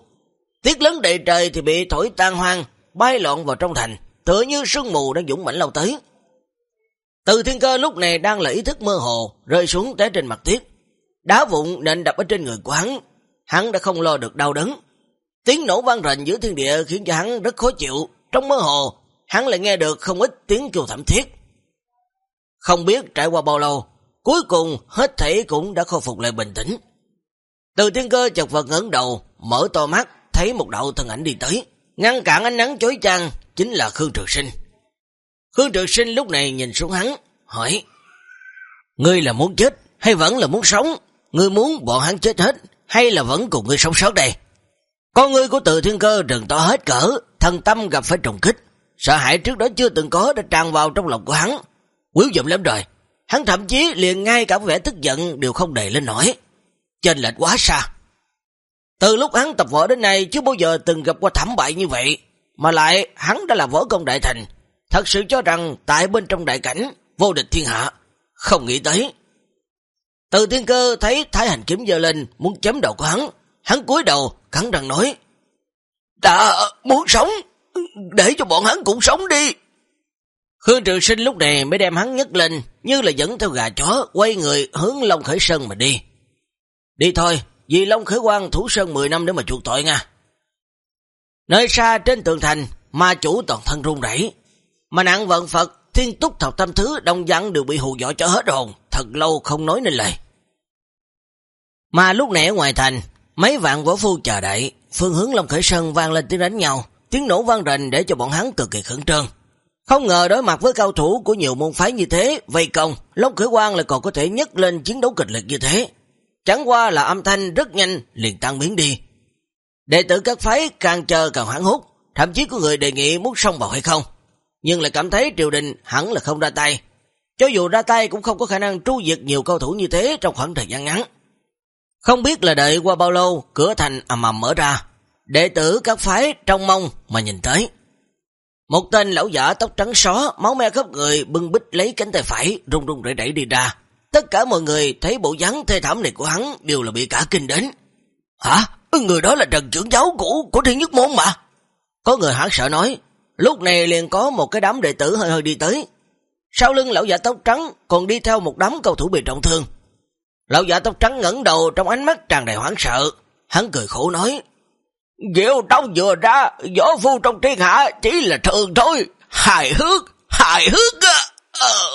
Speaker 1: Tiết lớn đầy trời thì bị thổi tan hoang, bay loạn vào trong thành, tựa như sương mù đang dũng mãnh lâu tới. Từ thiên cơ lúc này đang là ý thức mơ hồ, rơi xuống té trên mặt tiết. Đá vụn nên đập ở trên người của hắn, hắn đã không lo được đau đớn. Tiếng nổ vang rền giữa thiên địa khiến cho hắn rất khó chịu, trong mơ hồ, hắn lại nghe được không ít tiếng kêu thảm thiết. Không biết trải qua bao lâu, cuối cùng hết thể cũng đã khôi phục lại bình tĩnh. Từ thiên cơ chật vật ngấn đầu, mở to mắt, thấy một đạo thân ảnh đi tới, ngăn cản ánh nắng chối chang, chính là Khương Trường Sinh. Khương Trường Sinh lúc này nhìn xuống hắn, hỏi, Ngươi là muốn chết, hay vẫn là muốn sống? Ngươi muốn bọn hắn chết hết, hay là vẫn cùng ngươi sống sót đây? Con ngươi của từ thiên cơ rừng to hết cỡ, thần tâm gặp phải trùng kích, sợ hãi trước đó chưa từng có đã tràn vào trong lòng của hắn. Quyếu dụng lắm rồi, hắn thậm chí liền ngay cả vẻ tức giận đều không đầy lên nổi chênh lệch quá xa. Từ lúc hắn tập võ đến nay chưa bao giờ từng gặp qua thảm bại như vậy, mà lại hắn đã là võ công đại thành, thật sự cho rằng tại bên trong đại cảnh vô địch thiên hạ, không nghĩ tới. Từ thiên cơ thấy thái hành kiếm dơ lên muốn chém đầu của hắn, hắn cúi đầu cắn răng nói: "Ta muốn sống, để cho bọn hắn cũng sống đi." Khương Trường Sinh lúc này mới đem hắn nhấc lên, như là dẫn theo gà chó, quay người hướng Long Khởi Sơn mà đi. Đi thôi, vì Long Khởi Quan thủ sơn 10 năm để mà chuộc tội nha. Nơi xa trên tường thành, ma chủ toàn thân run rẩy Mà nặng vận Phật, thiên túc thập tâm thứ đông dặn đều bị hù dọa cho hết hồn, thật lâu không nói nên lời. Mà lúc nãy ngoài thành, mấy vạn võ phu chờ đợi, phương hướng Long Khởi Sơn vang lên tiếng đánh nhau, tiếng nổ vang rền để cho bọn hắn cực kỳ khẩn trương. Không ngờ đối mặt với cao thủ của nhiều môn phái như thế, vây công, Long Khởi Quang lại còn có thể nhấc lên chiến đấu kịch liệt như thế. Chẳng qua là âm thanh rất nhanh liền tăng biến đi. Đệ tử các phái càng chờ càng hoảng hút, thậm chí có người đề nghị muốn xông vào hay không. Nhưng lại cảm thấy triều đình hẳn là không ra tay. Cho dù ra tay cũng không có khả năng tru diệt nhiều cao thủ như thế trong khoảng thời gian ngắn. Không biết là đợi qua bao lâu, cửa thành ầm ầm mở ra. Đệ tử các phái trong mong mà nhìn tới. Một tên lão giả tóc trắng xó, máu me khắp người, bưng bích lấy cánh tay phải, rung rung rẩy rẩy đi ra. Tất cả mọi người thấy bộ dáng thê thảm này của hắn đều là bị cả kinh đến. Hả? Người đó là Trần trưởng giáo cũ của Thiên Nhất Môn mà. Có người hãng sợ nói, lúc này liền có một cái đám đệ tử hơi hơi đi tới. Sau lưng lão giả tóc trắng còn đi theo một đám cầu thủ bị trọng thương. Lão giả tóc trắng ngẩng đầu trong ánh mắt tràn đầy hoảng sợ. Hắn cười khổ nói, Diệu tông vừa ra, võ phu trong thiên hạ chỉ là thường thôi, hài hước, hài hước. Ờ.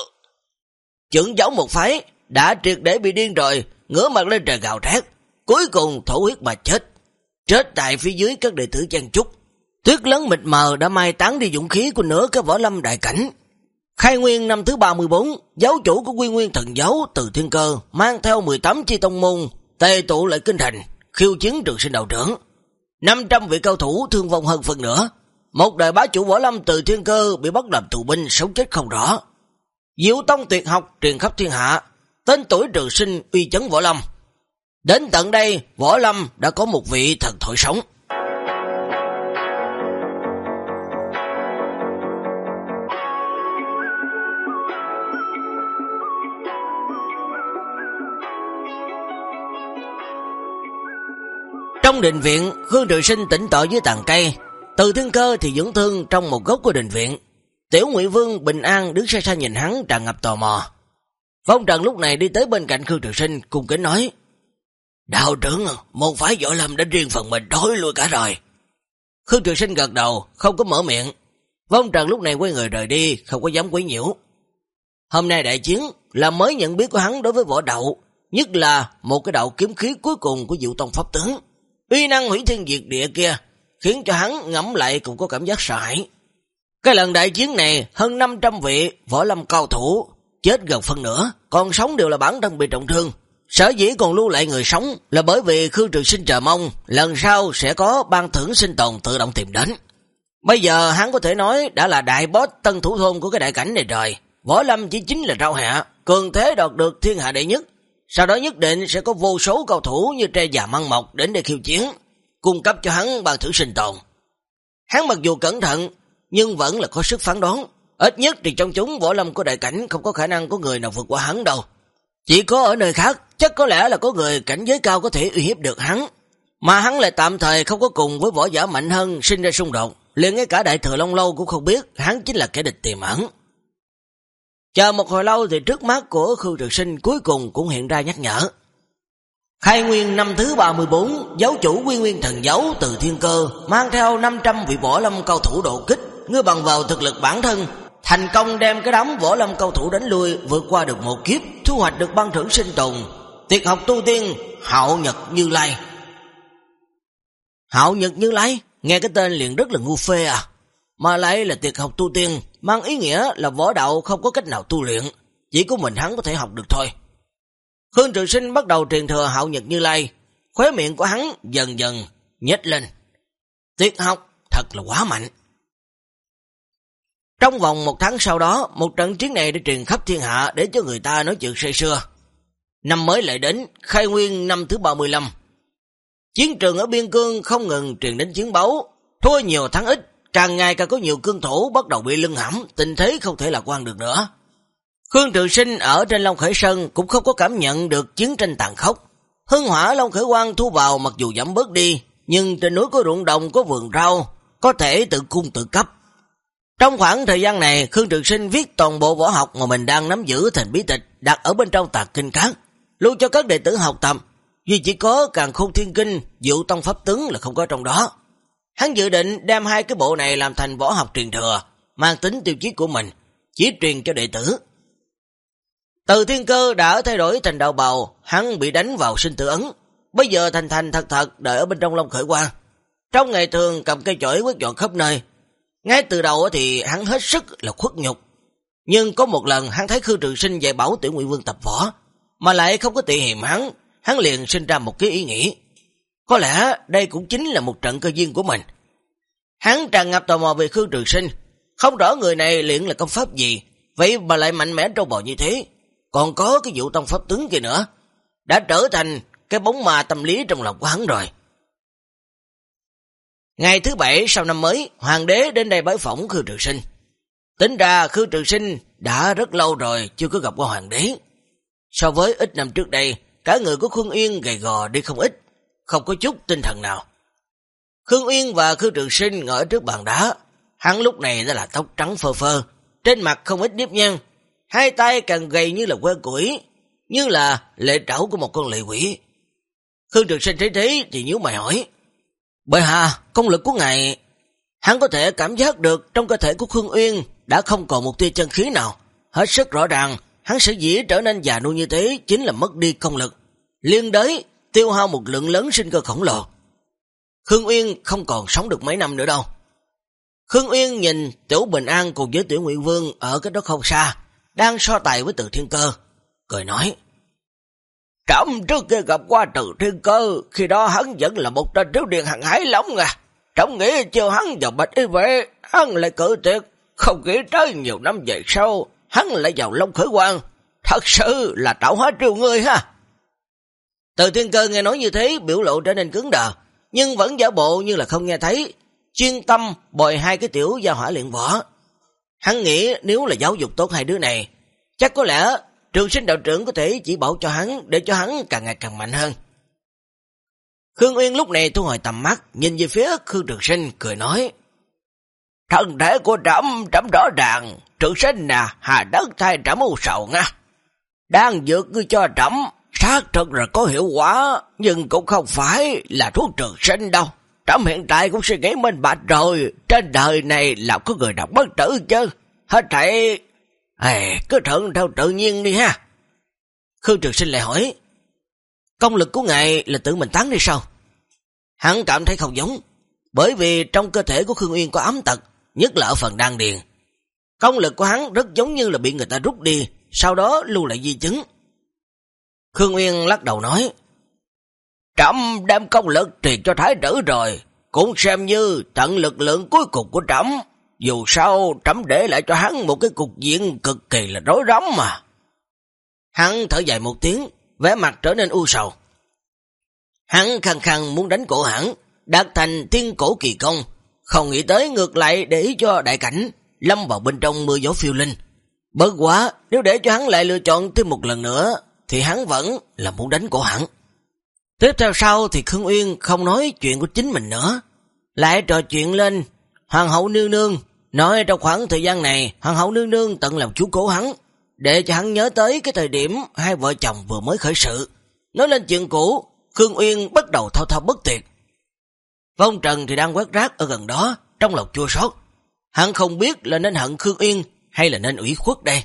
Speaker 1: Trưởng giáo một phái đã triệt để bị điên rồi, ngửa mặt lên trời gào thét, cuối cùng thổ huyết mà chết. Chết tại phía dưới các đệ tử trang trúc. Tuyết lớn mịt mờ đã mai tán đi dũng khí của nửa cái võ lâm đại cảnh. Khai nguyên năm thứ 34, giáo chủ của quy nguyên thần giáo từ thiên cơ mang theo 18 chi tông môn, tề tụ lại kinh thành, khiêu chiến trường sinh đầu trưởng. 500 vị cao thủ thương vong hơn phần nữa. Một đời bá chủ võ lâm từ thiên cơ bị bắt làm tù binh sống chết không rõ. Diệu tông tuyệt học truyền khắp thiên hạ, tên tuổi trường sinh uy chấn võ lâm. Đến tận đây, võ lâm đã có một vị thần thoại sống. Trong đình viện, Khương Trường Sinh tỉnh tọa dưới tàn cây, từ thiên cơ thì dưỡng thương trong một góc của đình viện. Tiểu nguyễn Vương bình an đứng xa xa nhìn hắn tràn ngập tò mò. Phong Trần lúc này đi tới bên cạnh Khương Trường Sinh cùng kính nói: "Đạo trưởng, một phái võ lâm đã riêng phần mình đối lui cả rồi." Khương Trường Sinh gật đầu, không có mở miệng. Phong Trần lúc này quay người rời đi, không có dám quấy nhiễu. Hôm nay đại chiến là mới nhận biết của hắn đối với võ đạo, nhất là một cái đạo kiếm khí cuối cùng của Diệu Tông Pháp Tướng. Uy năng hủy thiên diệt địa kia, khiến cho hắn ngẫm lại cũng có cảm giác sợ hãi. Cái lần đại chiến này, hơn 500 vị võ lâm cao thủ, chết gần phân nửa, còn sống đều là bản thân bị trọng thương. Sở dĩ còn lưu lại người sống là bởi vì Khương Trường Sinh chờ mong lần sau sẽ có ban thưởng sinh tồn tự động tìm đến. Bây giờ hắn có thể nói đã là đại boss tân thủ thôn của cái đại cảnh này rồi. Võ Lâm chỉ chính là rau hạ, cường thế đoạt được thiên hạ đệ nhất, sau đó nhất định sẽ có vô số cầu thủ như tre già măng mọc đến để khiêu chiến, cung cấp cho hắn bằng thưởng sinh tồn. Hắn mặc dù cẩn thận, nhưng vẫn là có sức phán đoán. Ít nhất thì trong chúng võ lâm của đại cảnh không có khả năng có người nào vượt qua hắn đâu. Chỉ có ở nơi khác, chắc có lẽ là có người cảnh giới cao có thể uy hiếp được hắn. Mà hắn lại tạm thời không có cùng với võ giả mạnh hơn sinh ra xung đột. liền ngay cả đại thừa Long Lâu cũng không biết hắn chính là kẻ địch tiềm ẩn. Chờ một hồi lâu thì trước mắt của Khương Trực Sinh cuối cùng cũng hiện ra nhắc nhở. Khai nguyên năm thứ 34, giáo chủ quy nguyên thần giáo từ thiên cơ, mang theo 500 vị võ lâm cao thủ độ kích, ngươi bằng vào thực lực bản thân, thành công đem cái đám võ lâm cầu thủ đánh lui, vượt qua được một kiếp, thu hoạch được ban thưởng sinh tồn, tiệt học tu tiên, hạo nhật như lai. Hạo nhật như lai, nghe cái tên liền rất là ngu phê à, mà lại là tiệt học tu tiên, mang ý nghĩa là võ đạo không có cách nào tu luyện, chỉ có mình hắn có thể học được thôi. Khương Trường Sinh bắt đầu truyền thừa hạo nhật như lai, khóe miệng của hắn dần dần nhếch lên. tuyệt học thật là quá mạnh. Trong vòng một tháng sau đó, một trận chiến này đã truyền khắp thiên hạ để cho người ta nói chuyện say xưa. Năm mới lại đến, khai nguyên năm thứ 35. Chiến trường ở biên cương không ngừng truyền đến chiến báu thua nhiều thắng ít, càng ngày càng có nhiều cương thủ bắt đầu bị lưng hãm, tình thế không thể lạc quan được nữa. Khương Trường Sinh ở trên Long Khởi Sơn cũng không có cảm nhận được chiến tranh tàn khốc. Hưng hỏa Long Khởi Quang thu vào mặc dù giảm bớt đi, nhưng trên núi có ruộng đồng, có vườn rau, có thể tự cung tự cấp. Trong khoảng thời gian này, Khương Trường Sinh viết toàn bộ võ học mà mình đang nắm giữ thành bí tịch đặt ở bên trong tạc kinh cát, lưu cho các đệ tử học tập, vì chỉ có càng khôn thiên kinh, dụ tông pháp tướng là không có trong đó. Hắn dự định đem hai cái bộ này làm thành võ học truyền thừa, mang tính tiêu chí của mình, chỉ truyền cho đệ tử. Từ thiên cơ đã thay đổi thành đạo bào, hắn bị đánh vào sinh tử ấn, bây giờ thành thành thật thật đợi ở bên trong Long Khởi Quang. Trong ngày thường cầm cây chổi quét dọn khắp nơi, ngay từ đầu thì hắn hết sức là khuất nhục. Nhưng có một lần hắn thấy Khư Trường Sinh dạy bảo tiểu Ngụy Vương tập võ, mà lại không có tị hiểm hắn, hắn liền sinh ra một cái ý nghĩ. Có lẽ đây cũng chính là một trận cơ duyên của mình. Hắn tràn ngập tò mò về Khương Trường Sinh, không rõ người này luyện là công pháp gì, vậy mà lại mạnh mẽ trâu bò như thế. Còn có cái vụ tông pháp tướng kia nữa, đã trở thành cái bóng ma tâm lý trong lòng của hắn rồi. Ngày thứ bảy sau năm mới, hoàng đế đến đây bái phỏng Khương Trường Sinh. Tính ra Khương Trường Sinh đã rất lâu rồi chưa có gặp qua hoàng đế. So với ít năm trước đây, cả người của Khương Uyên gầy gò đi không ít, không có chút tinh thần nào. Khương Uyên và Khương Trường Sinh ngồi trước bàn đá, hắn lúc này đã là tóc trắng phơ phơ, trên mặt không ít nếp nhăn, hai tay càng gầy như là que củi, như là lệ trảo của một con lệ quỷ. Khương Trường Sinh thấy thế thì nhíu mày hỏi, bởi hạ, công lực của ngài, hắn có thể cảm giác được trong cơ thể của Khương Uyên đã không còn một tia chân khí nào. Hết sức rõ ràng, hắn sẽ dĩ trở nên già nua như thế chính là mất đi công lực. Liên đới, tiêu hao một lượng lớn sinh cơ khổng lồ. Khương Uyên không còn sống được mấy năm nữa đâu. Khương Uyên nhìn Tiểu Bình An cùng với Tiểu Nguyện Vương ở cái đó không xa, đang so tài với Từ Thiên Cơ, cười nói. Trẫm trước kia gặp qua Từ Thiên Cơ, khi đó hắn vẫn là một tên thiếu điện hạng hải lắm à. Trẫm nghĩ chưa hắn vào bạch y vệ, hắn lại cử tuyệt, không nghĩ tới nhiều năm về sau, hắn lại vào Long Khởi quan Thật sự là tạo hóa triều ngươi ha. Từ Thiên Cơ nghe nói như thế, biểu lộ trở nên cứng đờ, nhưng vẫn giả bộ như là không nghe thấy, chuyên tâm bồi hai cái tiểu gia hỏa luyện võ. Hắn nghĩ nếu là giáo dục tốt hai đứa này, chắc có lẽ trường sinh đạo trưởng có thể chỉ bảo cho hắn để cho hắn càng ngày càng mạnh hơn. Khương Uyên lúc này thu hồi tầm mắt, nhìn về phía Khương Trường Sinh, cười nói, Thân thể của trẫm trẫm rõ ràng, Trường Sinh nè, hà đất thay trẫm u sầu nha. Đang dược ngươi cho trẫm xác thật là có hiệu quả, nhưng cũng không phải là thuốc trường sinh đâu. Trẫm hiện tại cũng suy nghĩ minh bạch rồi, trên đời này là có người đọc bất tử chứ. Hết thảy À, cứ thuận theo tự nhiên đi ha. Khương Trường Sinh lại hỏi, công lực của ngài là tự mình tán đi sao? Hắn cảm thấy không giống, bởi vì trong cơ thể của Khương Uyên có ám tật, nhất là ở phần đan điền. Công lực của hắn rất giống như là bị người ta rút đi, sau đó lưu lại di chứng. Khương Uyên lắc đầu nói, Trẫm đem công lực truyền cho thái tử rồi, cũng xem như tận lực lượng cuối cùng của trẫm dù sao trẫm để lại cho hắn một cái cục diện cực kỳ là rối rắm mà. Hắn thở dài một tiếng, vẻ mặt trở nên u sầu. Hắn khăng khăng muốn đánh cổ hắn, đạt thành thiên cổ kỳ công, không nghĩ tới ngược lại để ý cho đại cảnh, lâm vào bên trong mưa gió phiêu linh. Bất quá, nếu để cho hắn lại lựa chọn thêm một lần nữa, thì hắn vẫn là muốn đánh cổ hắn. Tiếp theo sau thì Khương Uyên không nói chuyện của chính mình nữa, lại trò chuyện lên Hoàng hậu nương nương Nói trong khoảng thời gian này, hoàng hậu nương nương tận làm chú cố hắn, để cho hắn nhớ tới cái thời điểm hai vợ chồng vừa mới khởi sự. Nói lên chuyện cũ, Khương Uyên bắt đầu thao thao bất tuyệt. Vong Trần thì đang quét rác ở gần đó, trong lòng chua sót. Hắn không biết là nên hận Khương Uyên hay là nên ủy khuất đây.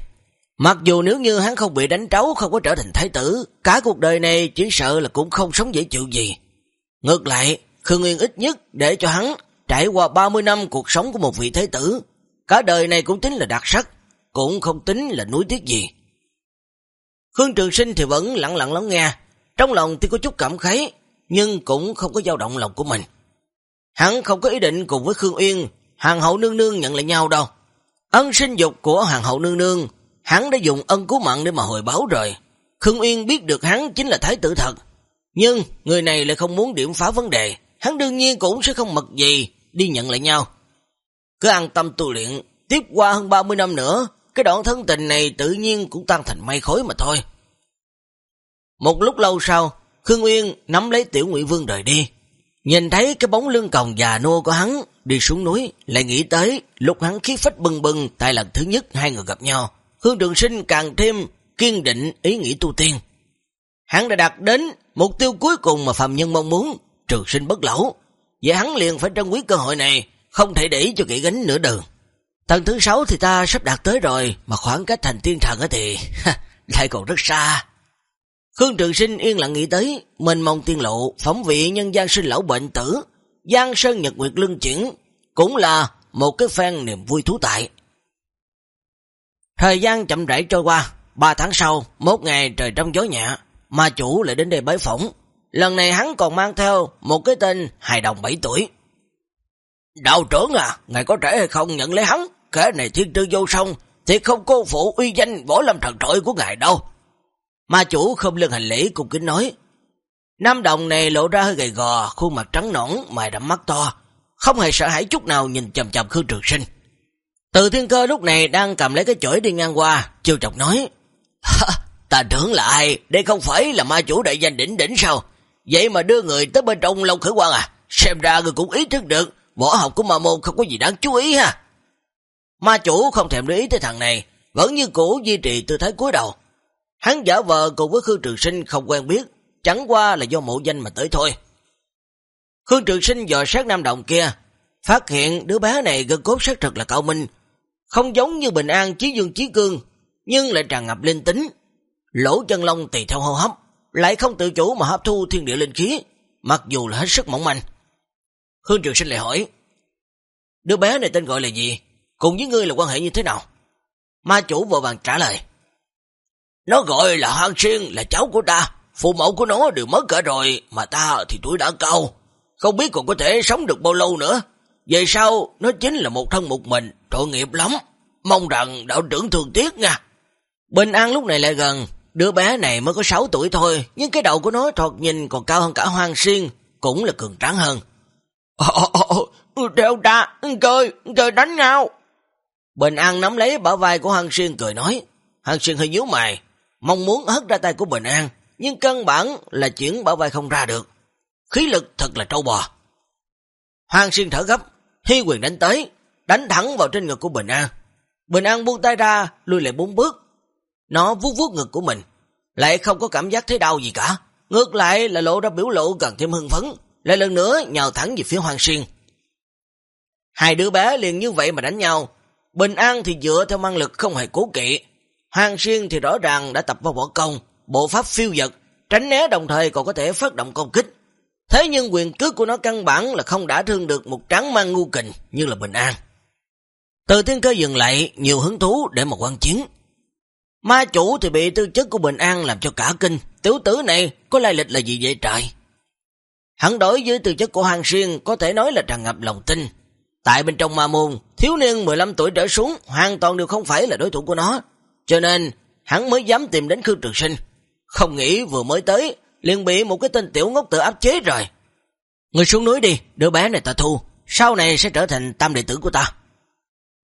Speaker 1: Mặc dù nếu như hắn không bị đánh trấu, không có trở thành thái tử, cả cuộc đời này chỉ sợ là cũng không sống dễ chịu gì. Ngược lại, Khương Uyên ít nhất để cho hắn Trải qua 30 năm cuộc sống của một vị thế tử, cả đời này cũng tính là đặc sắc, cũng không tính là núi tiếc gì. Khương Trường Sinh thì vẫn lặng lặng lắng nghe, trong lòng thì có chút cảm khái, nhưng cũng không có dao động lòng của mình. Hắn không có ý định cùng với Khương Uyên, hàng hậu nương nương nhận lại nhau đâu. Ân sinh dục của hàng hậu nương nương, hắn đã dùng ân cứu mạng để mà hồi báo rồi. Khương Uyên biết được hắn chính là thái tử thật. Nhưng người này lại không muốn điểm phá vấn đề. Hắn đương nhiên cũng sẽ không mật gì đi nhận lại nhau. Cứ an tâm tu luyện, tiếp qua hơn 30 năm nữa, cái đoạn thân tình này tự nhiên cũng tan thành mây khối mà thôi. Một lúc lâu sau, Khương Nguyên nắm lấy Tiểu Ngụy Vương rời đi. Nhìn thấy cái bóng lưng còng già nua của hắn đi xuống núi, lại nghĩ tới lúc hắn khí phách bừng bừng tại lần thứ nhất hai người gặp nhau. Khương Trường Sinh càng thêm kiên định ý nghĩ tu tiên. Hắn đã đạt đến mục tiêu cuối cùng mà phạm nhân mong muốn, Trường Sinh bất lão. Vậy hắn liền phải trân quý cơ hội này, không thể để cho kỹ gánh nửa đường. Tầng thứ sáu thì ta sắp đạt tới rồi, mà khoảng cách thành tiên thần thì lại còn rất xa. Khương Trường Sinh yên lặng nghĩ tới, mình mong tiên lộ, phóng vị nhân gian sinh lão bệnh tử, Giang Sơn Nhật Nguyệt lương chuyển, cũng là một cái phen niềm vui thú tại. Thời gian chậm rãi trôi qua, ba tháng sau, một ngày trời trong gió nhẹ, ma chủ lại đến đây bái phỏng. Lần này hắn còn mang theo một cái tên hài đồng 7 tuổi. Đạo trưởng à, ngài có trẻ hay không nhận lấy hắn? Kẻ này thiên tư vô song, thì không cô phụ uy danh võ lâm thần trội của ngài đâu. Ma chủ không lưng hành lễ cùng kính nói. Nam đồng này lộ ra hơi gầy gò, khuôn mặt trắng nõn, mày đậm mắt to, không hề sợ hãi chút nào nhìn chầm chầm Khương Trường Sinh. Từ thiên cơ lúc này đang cầm lấy cái chổi đi ngang qua, chiêu chọc nói. Ta tưởng là ai, đây không phải là ma chủ đại danh đỉnh đỉnh sao? Vậy mà đưa người tới bên trong Long Khởi Quang à? Xem ra người cũng ý thức được, võ học của ma môn không có gì đáng chú ý ha. Ma chủ không thèm để ý tới thằng này, vẫn như cũ duy trì tư thái cúi đầu. Hắn giả vờ cùng với Khương Trường Sinh không quen biết, chẳng qua là do mộ danh mà tới thôi. Khương Trường Sinh dò sát nam động kia, phát hiện đứa bé này gần cốt sát thật là cao minh, không giống như Bình An Chí Dương Chí Cương, nhưng lại tràn ngập linh tính. Lỗ chân lông tùy theo hô hấp, lại không tự chủ mà hấp thu thiên địa linh khí, mặc dù là hết sức mỏng manh. Hương Trường Sinh lại hỏi, đứa bé này tên gọi là gì? Cùng với ngươi là quan hệ như thế nào? Ma chủ vội vàng trả lời, nó gọi là Hoang Xuyên, là cháu của ta. Phụ mẫu của nó đều mất cả rồi, mà ta thì tuổi đã cao. Không biết còn có thể sống được bao lâu nữa. Về sau, nó chính là một thân một mình, tội nghiệp lắm. Mong rằng đạo trưởng thường tiếc nha. Bình An lúc này lại gần, đứa bé này mới có 6 tuổi thôi, nhưng cái đầu của nó thoạt nhìn còn cao hơn cả Hoang Xuyên, cũng là cường tráng hơn. Đeo ta, trời, trời đánh nhau. Bình An nắm lấy bả vai của Hoang Xuyên cười nói. Hoang Xuyên hơi nhíu mày, mong muốn hất ra tay của Bình An, nhưng căn bản là chuyển bảo vai không ra được. Khí lực thật là trâu bò. Hoàng Xuyên thở gấp, hy quyền đánh tới, đánh thẳng vào trên ngực của Bình An. Bình An buông tay ra, lùi lại bốn bước. Nó vuốt vuốt ngực của mình, lại không có cảm giác thấy đau gì cả. Ngược lại là lộ ra biểu lộ gần thêm hưng phấn, lại lần nữa nhào thẳng về phía Hoàng Xuyên. Hai đứa bé liền như vậy mà đánh nhau. Bình An thì dựa theo năng lực không hề cố kỵ, hoàng Xuyên thì rõ ràng đã tập vào võ công, bộ pháp phiêu dật, tránh né đồng thời còn có thể phát động công kích. Thế nhưng quyền cước của nó căn bản là không đã thương được một trắng mang ngu kình như là bình an. Từ thiên cơ dừng lại, nhiều hứng thú để mà quan chiến. Ma chủ thì bị tư chất của bình an làm cho cả kinh, tiểu tử này có lai lịch là gì vậy trời? Hắn đối với tư chất của Hàng Xuyên có thể nói là tràn ngập lòng tin. Tại bên trong ma môn, thiếu niên 15 tuổi trở xuống hoàn toàn đều không phải là đối thủ của nó. Cho nên, hắn mới dám tìm đến Khương Trường Sinh. Không nghĩ vừa mới tới, liền bị một cái tên tiểu ngốc tự áp chế rồi. Người xuống núi đi, đứa bé này ta thu, sau này sẽ trở thành tam đệ tử của ta.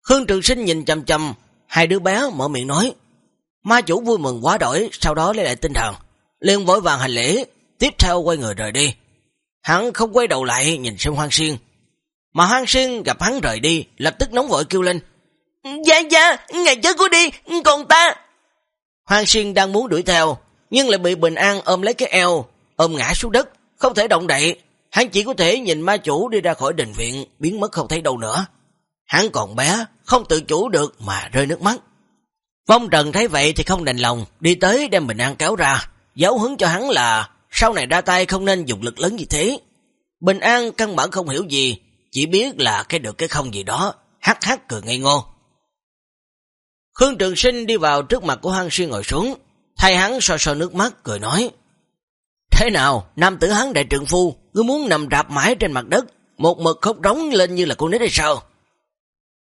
Speaker 1: Khương Trường Sinh nhìn chầm chầm, hai đứa bé mở miệng nói. Ma chủ vui mừng quá đổi, sau đó lấy lại tinh thần. liền vội vàng hành lễ, tiếp theo quay người rời đi. Hắn không quay đầu lại nhìn xem Hoang Xuyên. Mà Hoang Xuyên gặp hắn rời đi, lập tức nóng vội kêu lên. Dạ dạ, ngài chớ có đi, còn ta. Hoang Xuyên đang muốn đuổi theo, nhưng lại bị Bình An ôm lấy cái eo, ôm ngã xuống đất, không thể động đậy. Hắn chỉ có thể nhìn ma chủ đi ra khỏi đình viện, biến mất không thấy đâu nữa. Hắn còn bé, không tự chủ được mà rơi nước mắt. Phong Trần thấy vậy thì không đành lòng, đi tới đem Bình An kéo ra, giáo hứng cho hắn là sau này ra tay không nên dùng lực lớn như thế. Bình An căn bản không hiểu gì, chỉ biết là cái được cái không gì đó, hắc hắc cười ngây ngô. Khương Trường Sinh đi vào trước mặt của Hăng Xuyên ngồi xuống, thay hắn so so nước mắt, cười nói. Thế nào, nam tử hắn đại trượng phu, ngươi muốn nằm rạp mãi trên mặt đất, một mực khóc rống lên như là con nít hay sao?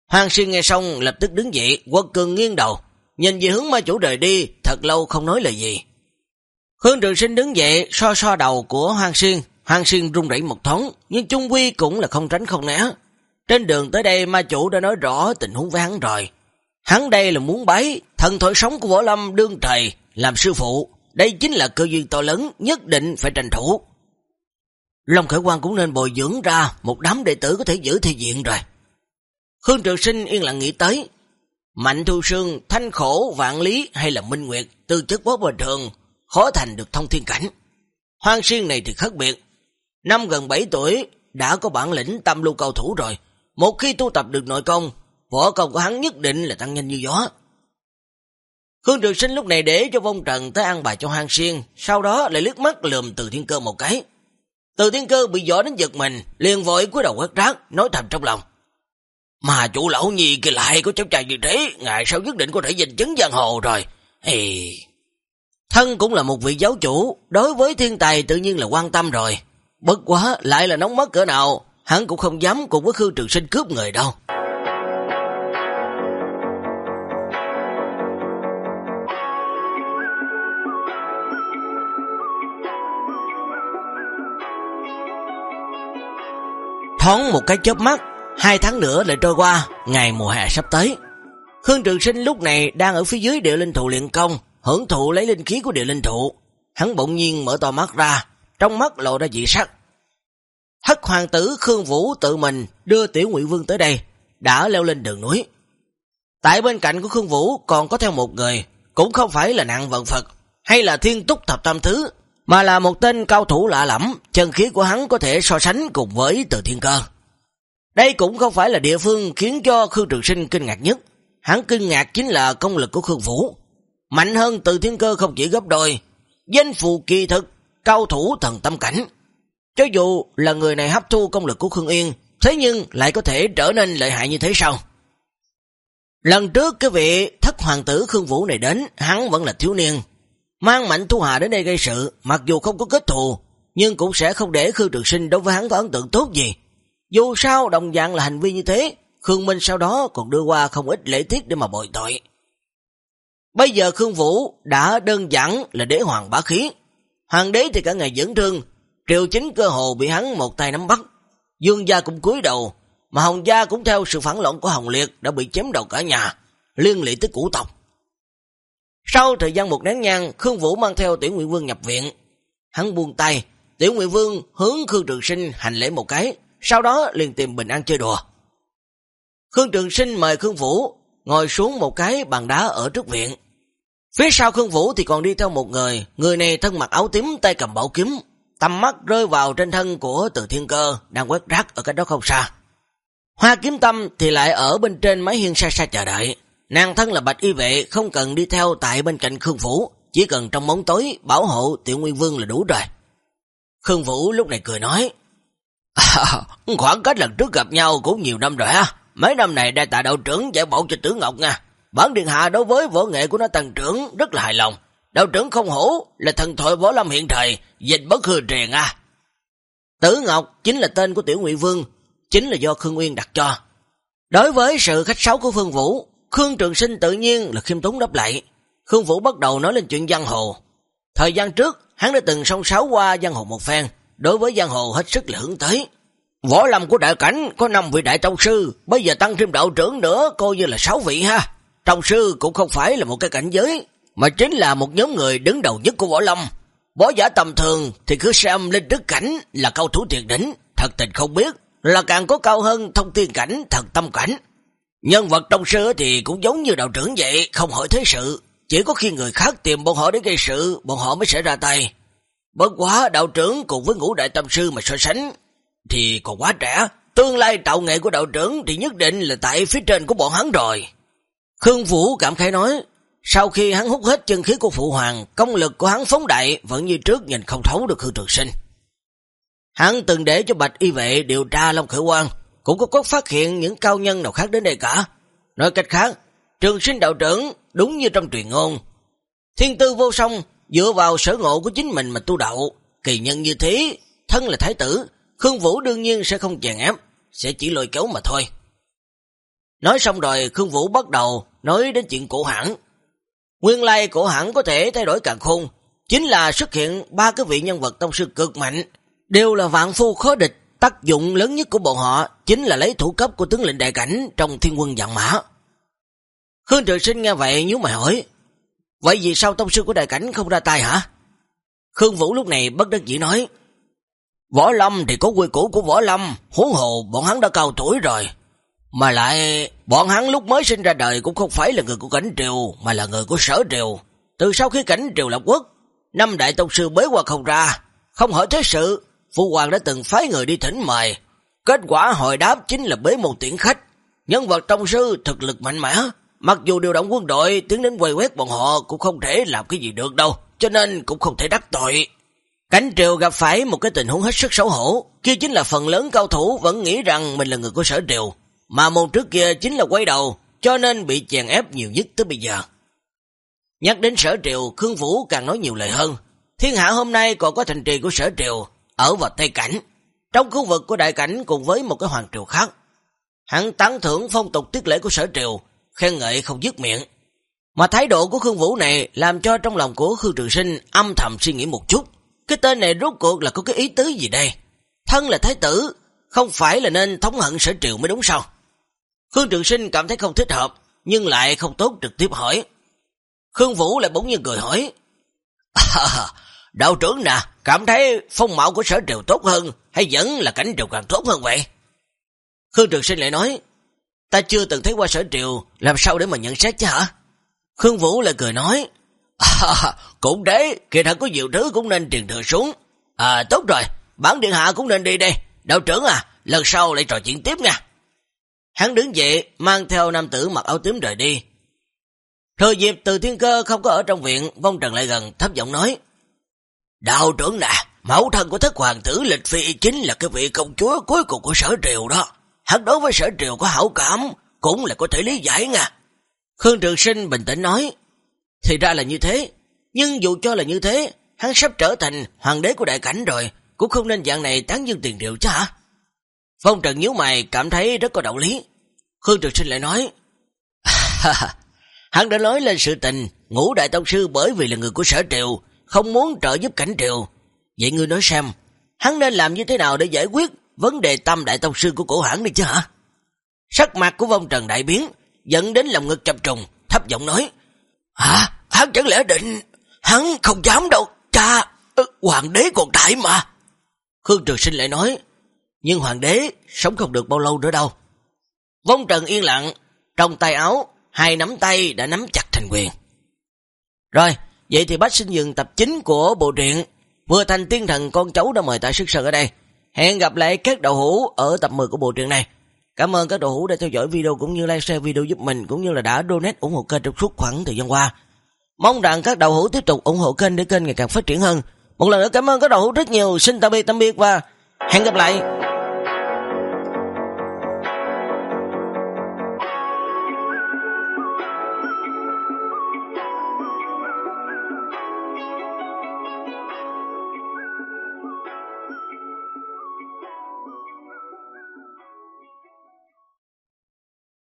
Speaker 1: Hoàng Xuyên nghe xong lập tức đứng dậy, quật cường nghiêng đầu, nhìn về hướng ma chủ rời đi, thật lâu không nói lời gì. Hương Trường Sinh đứng dậy, so so đầu của Hoàng Xuyên, Hoàng Xuyên rung rẩy một thoáng, nhưng chung quy cũng là không tránh không né. Trên đường tới đây ma chủ đã nói rõ tình huống với hắn rồi. Hắn đây là muốn bái, thần thổi sống của Võ Lâm đương trời, làm sư phụ. Đây chính là cơ duyên to lớn, nhất định phải tranh thủ. Long Khởi Quang cũng nên bồi dưỡng ra một đám đệ tử có thể giữ thi diện rồi. Khương Trường Sinh yên lặng nghĩ tới, Mạnh Thu Sương, Thanh Khổ, Vạn Lý hay là Minh Nguyệt, tư chất bó bình thường, khó thành được thông thiên cảnh. Hoang Xuyên này thì khác biệt. Năm gần 7 tuổi, đã có bản lĩnh tâm lưu cầu thủ rồi. Một khi tu tập được nội công, võ công của hắn nhất định là tăng nhanh như gió. Khương Trường Sinh lúc này để cho vong trần tới ăn bài cho Hoang Xuyên, sau đó lại lướt mắt lườm từ thiên cơ một cái. Từ thiên cơ bị giỏ đến giật mình, liền vội cúi đầu quét rác, nói thầm trong lòng. Mà chủ lão nhi kia lại có cháu trai như thế, ngài sau nhất định có thể giành chấn giang hồ rồi. Ê... Thân cũng là một vị giáo chủ, đối với thiên tài tự nhiên là quan tâm rồi. Bất quá lại là nóng mất cỡ nào, hắn cũng không dám cùng với Khương Trường Sinh cướp người đâu. Thoáng một cái chớp mắt, hai tháng nữa lại trôi qua, ngày mùa hè sắp tới. Khương Trường Sinh lúc này đang ở phía dưới địa linh thụ luyện công, hưởng thụ lấy linh khí của địa linh thụ. Hắn bỗng nhiên mở to mắt ra, trong mắt lộ ra dị sắc. Thất hoàng tử Khương Vũ tự mình đưa Tiểu Ngụy Vương tới đây, đã leo lên đường núi. Tại bên cạnh của Khương Vũ còn có theo một người, cũng không phải là nạn vận Phật, hay là thiên túc thập tam thứ, mà là một tên cao thủ lạ lẫm, chân khí của hắn có thể so sánh cùng với từ thiên cơ. Đây cũng không phải là địa phương khiến cho Khương Trường Sinh kinh ngạc nhất. Hắn kinh ngạc chính là công lực của Khương Vũ. Mạnh hơn từ thiên cơ không chỉ gấp đôi. Danh phù kỳ thực, cao thủ thần tâm cảnh. Cho dù là người này hấp thu công lực của Khương Yên, thế nhưng lại có thể trở nên lợi hại như thế sao? Lần trước cái vị thất hoàng tử Khương Vũ này đến, hắn vẫn là thiếu niên. Mang mạnh thu hà đến đây gây sự, mặc dù không có kết thù, nhưng cũng sẽ không để Khương Trường Sinh đối với hắn có ấn tượng tốt gì. Dù sao đồng dạng là hành vi như thế, Khương Minh sau đó còn đưa qua không ít lễ tiết để mà bồi tội. Bây giờ Khương Vũ đã đơn giản là đế hoàng bá khí. Hoàng đế thì cả ngày dẫn thương, triều chính cơ hồ bị hắn một tay nắm bắt. Dương gia cũng cúi đầu, mà Hồng gia cũng theo sự phản loạn của Hồng Liệt đã bị chém đầu cả nhà, liên lị tới củ tộc. Sau thời gian một nén nhang, Khương Vũ mang theo Tiểu Nguyện Vương nhập viện. Hắn buông tay, Tiểu Nguyện Vương hướng Khương Trường Sinh hành lễ một cái, sau đó liền tìm bình an chơi đùa. Khương Trường Sinh mời Khương Vũ ngồi xuống một cái bàn đá ở trước viện. Phía sau Khương Vũ thì còn đi theo một người, người này thân mặc áo tím tay cầm bảo kiếm, tầm mắt rơi vào trên thân của từ thiên cơ đang quét rác ở cách đó không xa. Hoa kiếm tâm thì lại ở bên trên máy hiên xa xa chờ đợi. Nàng thân là bạch y vệ không cần đi theo tại bên cạnh Khương Vũ, chỉ cần trong bóng tối bảo hộ tiểu nguyên vương là đủ rồi. Khương Vũ lúc này cười nói, À, khoảng cách lần trước gặp nhau cũng nhiều năm rồi ha. Mấy năm này đại tạ đạo trưởng giải bộ cho tử Ngọc nha. Bản điện hạ đối với võ nghệ của nó tăng trưởng rất là hài lòng. Đạo trưởng không hổ là thần thoại võ lâm hiện thời, dịch bất hư truyền à. Tử Ngọc chính là tên của Tiểu Ngụy Vương, chính là do Khương Nguyên đặt cho. Đối với sự khách sáo của Phương Vũ, Khương Trường Sinh tự nhiên là khiêm tốn đáp lại. Khương Vũ bắt đầu nói lên chuyện giang hồ. Thời gian trước, hắn đã từng song sáo qua giang hồ một phen, đối với giang hồ hết sức là hướng tới. Võ lâm của đại cảnh có 5 vị đại tông sư, bây giờ tăng thêm đạo trưởng nữa coi như là 6 vị ha. Tông sư cũng không phải là một cái cảnh giới, mà chính là một nhóm người đứng đầu nhất của võ lâm. Võ giả tầm thường thì cứ xem lên đức cảnh là cao thủ tuyệt đỉnh, thật tình không biết là càng có cao hơn thông tiên cảnh, thật tâm cảnh. Nhân vật tông sư thì cũng giống như đạo trưởng vậy, không hỏi thế sự, chỉ có khi người khác tìm bọn họ để gây sự, bọn họ mới sẽ ra tay. Bất quá đạo trưởng cùng với ngũ đại tâm sư mà so sánh thì còn quá trẻ. Tương lai tạo nghệ của đạo trưởng thì nhất định là tại phía trên của bọn hắn rồi. Khương Vũ cảm khái nói, sau khi hắn hút hết chân khí của Phụ Hoàng, công lực của hắn phóng đại vẫn như trước nhìn không thấu được Khương Trường Sinh. Hắn từng để cho Bạch Y Vệ điều tra Long Khởi Quang, cũng có có phát hiện những cao nhân nào khác đến đây cả. Nói cách khác, Trường Sinh đạo trưởng đúng như trong truyền ngôn. Thiên tư vô song, dựa vào sở ngộ của chính mình mà tu đạo, kỳ nhân như thế, thân là thái tử, Khương Vũ đương nhiên sẽ không chèn ép, sẽ chỉ lôi kéo mà thôi. Nói xong rồi Khương Vũ bắt đầu nói đến chuyện cổ hẳn. Nguyên lai cổ hẳn có thể thay đổi càng khôn, chính là xuất hiện ba cái vị nhân vật tông sư cực mạnh, đều là vạn phu khó địch, tác dụng lớn nhất của bọn họ chính là lấy thủ cấp của tướng lĩnh đại cảnh trong thiên quân dạng mã. Khương Trường Sinh nghe vậy nhíu mày hỏi, vậy vì sao tông sư của đại cảnh không ra tay hả? Khương Vũ lúc này bất đắc dĩ nói, Võ Lâm thì có quy củ của Võ Lâm, huống hồ bọn hắn đã cao tuổi rồi. Mà lại, bọn hắn lúc mới sinh ra đời cũng không phải là người của cảnh triều, mà là người của sở triều. Từ sau khi cảnh triều lập quốc, năm đại tông sư bế qua không ra, không hỏi thế sự, Phu Hoàng đã từng phái người đi thỉnh mời. Kết quả hồi đáp chính là bế một tiễn khách. Nhân vật tông sư thực lực mạnh mẽ, mặc dù điều động quân đội tiến đến quay quét bọn họ cũng không thể làm cái gì được đâu, cho nên cũng không thể đắc tội. Cánh triều gặp phải một cái tình huống hết sức xấu hổ, kia chính là phần lớn cao thủ vẫn nghĩ rằng mình là người của sở triều, mà môn trước kia chính là quay đầu, cho nên bị chèn ép nhiều nhất tới bây giờ. Nhắc đến sở triều, Khương Vũ càng nói nhiều lời hơn. Thiên hạ hôm nay còn có thành trì của sở triều, ở vào Tây Cảnh, trong khu vực của đại cảnh cùng với một cái hoàng triều khác. Hắn tán thưởng phong tục tiết lễ của sở triều, khen ngợi không dứt miệng. Mà thái độ của Khương Vũ này làm cho trong lòng của Khương Trường Sinh âm thầm suy nghĩ một chút. Cái tên này rốt cuộc là có cái ý tứ gì đây? Thân là thái tử, không phải là nên thống hận sở triều mới đúng sao? Khương Trường Sinh cảm thấy không thích hợp, nhưng lại không tốt trực tiếp hỏi. Khương Vũ lại bỗng nhiên cười hỏi. À, đạo trưởng nè, cảm thấy phong mạo của sở triều tốt hơn, hay vẫn là cảnh triều càng tốt hơn vậy? Khương Trường Sinh lại nói, ta chưa từng thấy qua sở triều, làm sao để mà nhận xét chứ hả? Khương Vũ lại cười nói, à, cũng đấy, kỳ thật có nhiều thứ cũng nên truyền thừa xuống. À, tốt rồi, bản điện hạ cũng nên đi đây. Đạo trưởng à, lần sau lại trò chuyện tiếp nha. Hắn đứng dậy, mang theo nam tử mặc áo tím rời đi. Thời dịp từ thiên cơ không có ở trong viện, vong trần lại gần, thấp giọng nói. Đạo trưởng nè, mẫu thân của thất hoàng tử Lịch Phi chính là cái vị công chúa cuối cùng của sở triều đó. Hắn đối với sở triều có hảo cảm, cũng là có thể lý giải nha. Khương Trường Sinh bình tĩnh nói, thì ra là như thế, nhưng dù cho là như thế, hắn sắp trở thành hoàng đế của đại cảnh rồi, cũng không nên dạng này tán dương tiền triệu chứ hả? Phong Trần nhíu mày cảm thấy rất có đạo lý. Khương Trường Sinh lại nói, hắn đã nói lên sự tình, ngũ đại tông sư bởi vì là người của sở triều, không muốn trợ giúp cảnh triều. Vậy ngươi nói xem, hắn nên làm như thế nào để giải quyết vấn đề tâm đại tông sư của cổ hãng đi chứ hả? Sắc mặt của vong trần đại biến, dẫn đến lòng ngực chập trùng, thấp giọng nói, Hả? Hắn chẳng lẽ định, hắn không dám đâu, cha, hoàng đế còn đại mà. Khương Trường Sinh lại nói, nhưng hoàng đế sống không được bao lâu nữa đâu. Vong trần yên lặng, trong tay áo, hai nắm tay đã nắm chặt thành quyền. Rồi, vậy thì bác xin dừng tập chính của bộ truyện Vừa thành tiên thần con cháu đã mời tại sức sơn ở đây. Hẹn gặp lại các đầu hữu ở tập 10 của bộ truyện này. Cảm ơn các đầu hữu đã theo dõi video cũng như like share video giúp mình cũng như là đã donate ủng hộ kênh trong suốt khoảng thời gian qua. Mong rằng các đầu hữu tiếp tục ủng hộ kênh để kênh ngày càng phát triển hơn. Một lần nữa cảm ơn các đầu hữu rất nhiều. Xin tạm biệt tạm biệt và hẹn gặp lại.